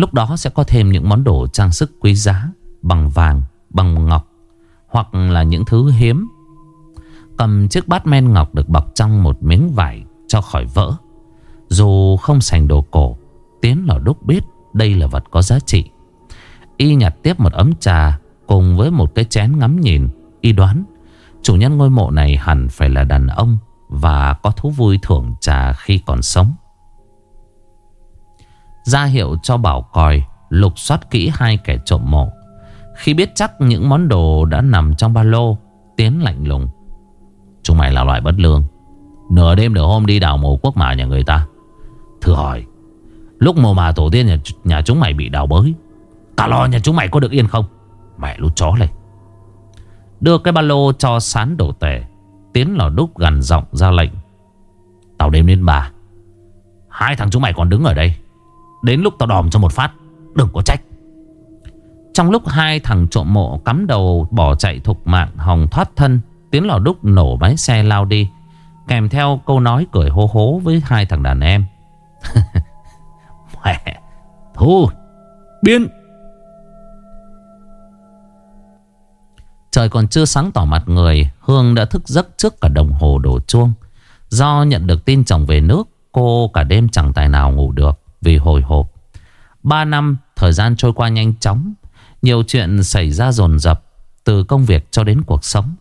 Lúc đó sẽ có thêm những món đồ trang sức quý giá Bằng vàng, bằng ngọc Hoặc là những thứ hiếm. Cầm chiếc bát men ngọc được bọc trong một miếng vải cho khỏi vỡ. Dù không sành đồ cổ Tiến lò đúc biết đây là vật có giá trị. Y nhặt tiếp một ấm trà Cùng với một cái chén ngắm nhìn Y đoán Chủ nhân ngôi mộ này hẳn phải là đàn ông Và có thú vui thưởng trà khi còn sống ra hiệu cho bảo còi Lục soát kỹ hai kẻ trộm mộ. Khi biết chắc những món đồ đã nằm trong ba lô Tiến lạnh lùng. Chúng mày là loại bất lương. Nửa đêm nửa hôm đi đào mộ quốc mả nhà người ta. Thử hỏi Lúc mồ mà tổ tiên nhà, nhà chúng mày bị đào bới Cả lo nhà chúng mày có được yên không? Mẹ lút chó này. Đưa cái ba lô cho sán đổ tể. Tiến lò đúc gần giọng ra lệnh. Tao đêm đến bà. Hai thằng chúng mày còn đứng ở đây. Đến lúc tao đòm cho một phát. Đừng có trách. Trong lúc hai thằng trộm mộ cắm đầu bỏ chạy thục mạng hòng thoát thân, Tiến lò đúc nổ máy xe lao đi, Kèm theo câu nói cười hô hố với hai thằng đàn em. Mẹ, Thôi Biến Trời còn chưa sáng tỏ mặt người, Hương đã thức giấc trước cả đồng hồ đổ chuông. Do nhận được tin chồng về nước, Cô cả đêm chẳng tài nào ngủ được vì hồi hộp. Ba năm, thời gian trôi qua nhanh chóng. Nhiều chuyện xảy ra dồn dập từ công việc cho đến cuộc sống.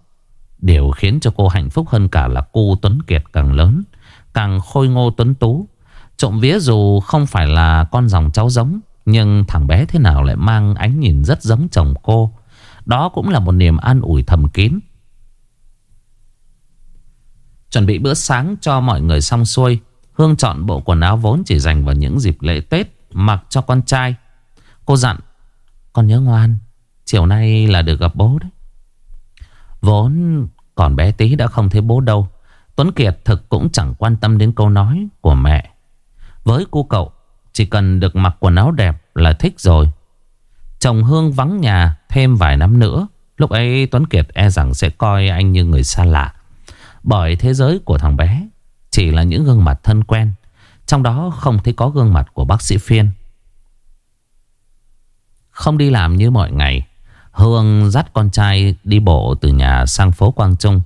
Điều khiến cho cô hạnh phúc hơn cả là cô Tuấn Kiệt càng lớn, càng khôi ngô tuấn tú. Trộm vía dù không phải là con dòng cháu giống, nhưng thằng bé thế nào lại mang ánh nhìn rất giống chồng cô. Đó cũng là một niềm an ủi thầm kín. Chuẩn bị bữa sáng cho mọi người xong xuôi Hương chọn bộ quần áo vốn chỉ dành vào những dịp lễ Tết Mặc cho con trai. Cô dặn, Con nhớ ngoan, Chiều nay là được gặp bố đấy. Vốn còn bé tí đã không thấy bố đâu, Tuấn Kiệt thực cũng chẳng quan tâm đến câu nói của mẹ. Với cô cậu, Chỉ cần được mặc quần áo đẹp là thích rồi. Chồng Hương vắng nhà thêm vài năm nữa, Lúc ấy Tuấn Kiệt e rằng sẽ coi anh như người xa lạ. Bởi thế giới của thằng bé chỉ là những gương mặt thân quen, Trong đó không thấy có gương mặt của bác sĩ Phiên. Không đi làm như mọi ngày, Hương dắt con trai đi bộ từ nhà sang phố Quang Trung.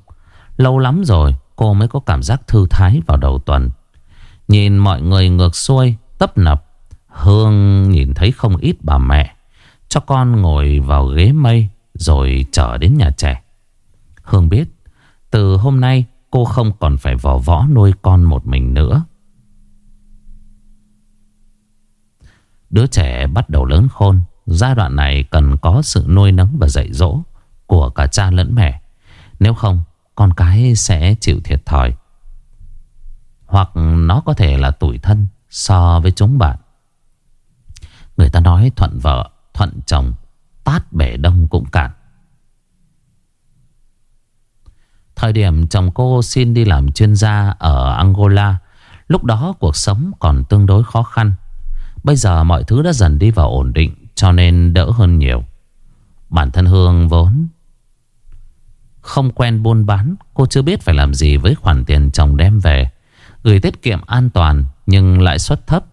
Lâu lắm rồi, cô mới có cảm giác thư thái vào đầu tuần. Nhìn mọi người ngược xuôi, tấp nập, Hương nhìn thấy không ít bà mẹ, Cho con ngồi vào ghế mây, Rồi trở đến nhà trẻ. Hương biết, Từ hôm nay Cô không còn phải vò võ nuôi con một mình nữa. Đứa trẻ bắt đầu lớn khôn, Giai đoạn này cần có sự nuôi nấng và dạy dỗ Của cả cha lẫn mẹ. Nếu không, Con cái sẽ chịu thiệt thòi. Hoặc nó có thể là tủi thân So với chúng bạn. Người ta nói thuận vợ, Thuận chồng, Tát bể đông cũng cạn. Thời điểm chồng cô xin đi làm chuyên gia ở Angola, Lúc đó cuộc sống còn tương đối khó khăn. Bây giờ mọi thứ đã dần đi vào ổn định, Cho nên đỡ hơn nhiều. Bản thân Hương vốn Không quen buôn bán, Cô chưa biết phải làm gì với khoản tiền chồng đem về. Gửi tiết kiệm an toàn, Nhưng lãi suất thấp.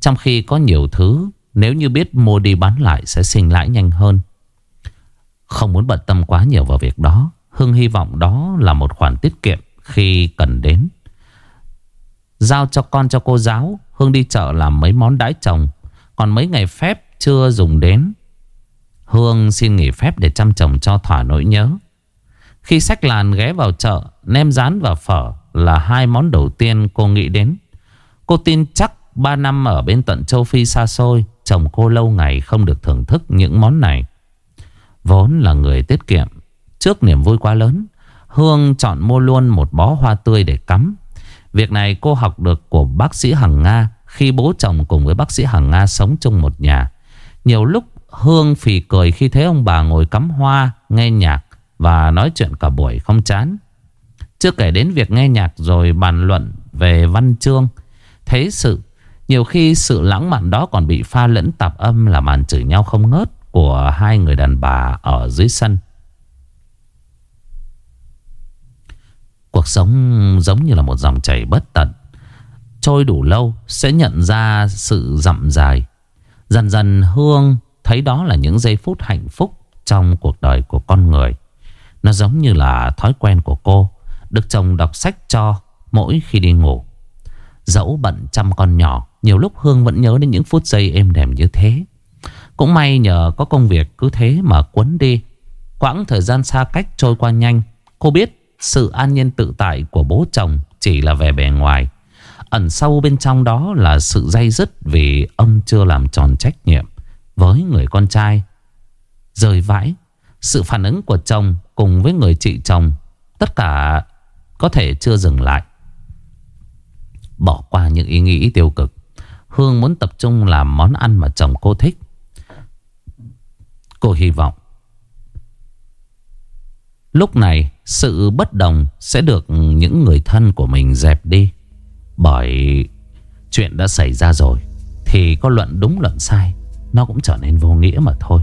Trong khi có nhiều thứ, Nếu như biết mua đi bán lại sẽ sinh lãi nhanh hơn. Không muốn bận tâm quá nhiều vào việc đó. Hưng hy vọng đó là một khoản tiết kiệm khi cần đến. Giao cho con cho cô giáo, Hương đi chợ làm mấy món đãi chồng. Còn mấy ngày phép chưa dùng đến. Hương xin nghỉ phép để chăm chồng cho thỏa nỗi nhớ. Khi sách làn ghé vào chợ, nem rán và phở là hai món đầu tiên cô nghĩ đến. Cô tin chắc 3 năm ở bên tận châu Phi xa xôi, chồng cô lâu ngày không được thưởng thức những món này. Vốn là người tiết kiệm Trước niềm vui quá lớn. Hương chọn mua luôn một bó hoa tươi để cắm. Việc này cô học được của bác sĩ Hằng Nga Khi bố chồng cùng với bác sĩ Hằng Nga sống chung một nhà. Nhiều lúc Hương phì cười khi thấy ông bà ngồi cắm hoa, Nghe nhạc Và nói chuyện cả buổi không chán. Chưa kể đến việc nghe nhạc rồi bàn luận về văn chương. Thế sự, Nhiều khi sự lãng mạn đó còn bị pha lẫn tạp âm Là màn chửi nhau không ngớt Của hai người đàn bà ở dưới sân. Cuộc sống giống như là một dòng chảy bất tận. Trôi đủ lâu sẽ nhận ra sự dặm dài Dần dần Hương thấy đó là những giây phút hạnh phúc trong cuộc đời của con người. Nó giống như là thói quen của cô, Được chồng đọc sách cho mỗi khi đi ngủ. Dẫu bận chăm con nhỏ, Nhiều lúc Hương vẫn nhớ đến những phút giây êm đềm như thế. Cũng may nhờ có công việc cứ thế mà quấn đi. Quãng thời gian xa cách trôi qua nhanh, Cô biết sự an nhiên tự tại của bố chồng chỉ là về bề ngoài. Ẩn sâu bên trong đó là sự dây dứt vì ông chưa làm tròn trách nhiệm với người con trai. Rời vãi, sự phản ứng của chồng cùng với người chị chồng, tất cả có thể chưa dừng lại. Bỏ qua những ý nghĩ tiêu cực, Hương muốn tập trung làm món ăn mà chồng cô thích. Cô hy vọng Lúc này, sự bất đồng sẽ được những người thân của mình dẹp đi. Bởi chuyện đã xảy ra rồi, Thì có luận đúng luận sai, Nó cũng trở nên vô nghĩa mà thôi.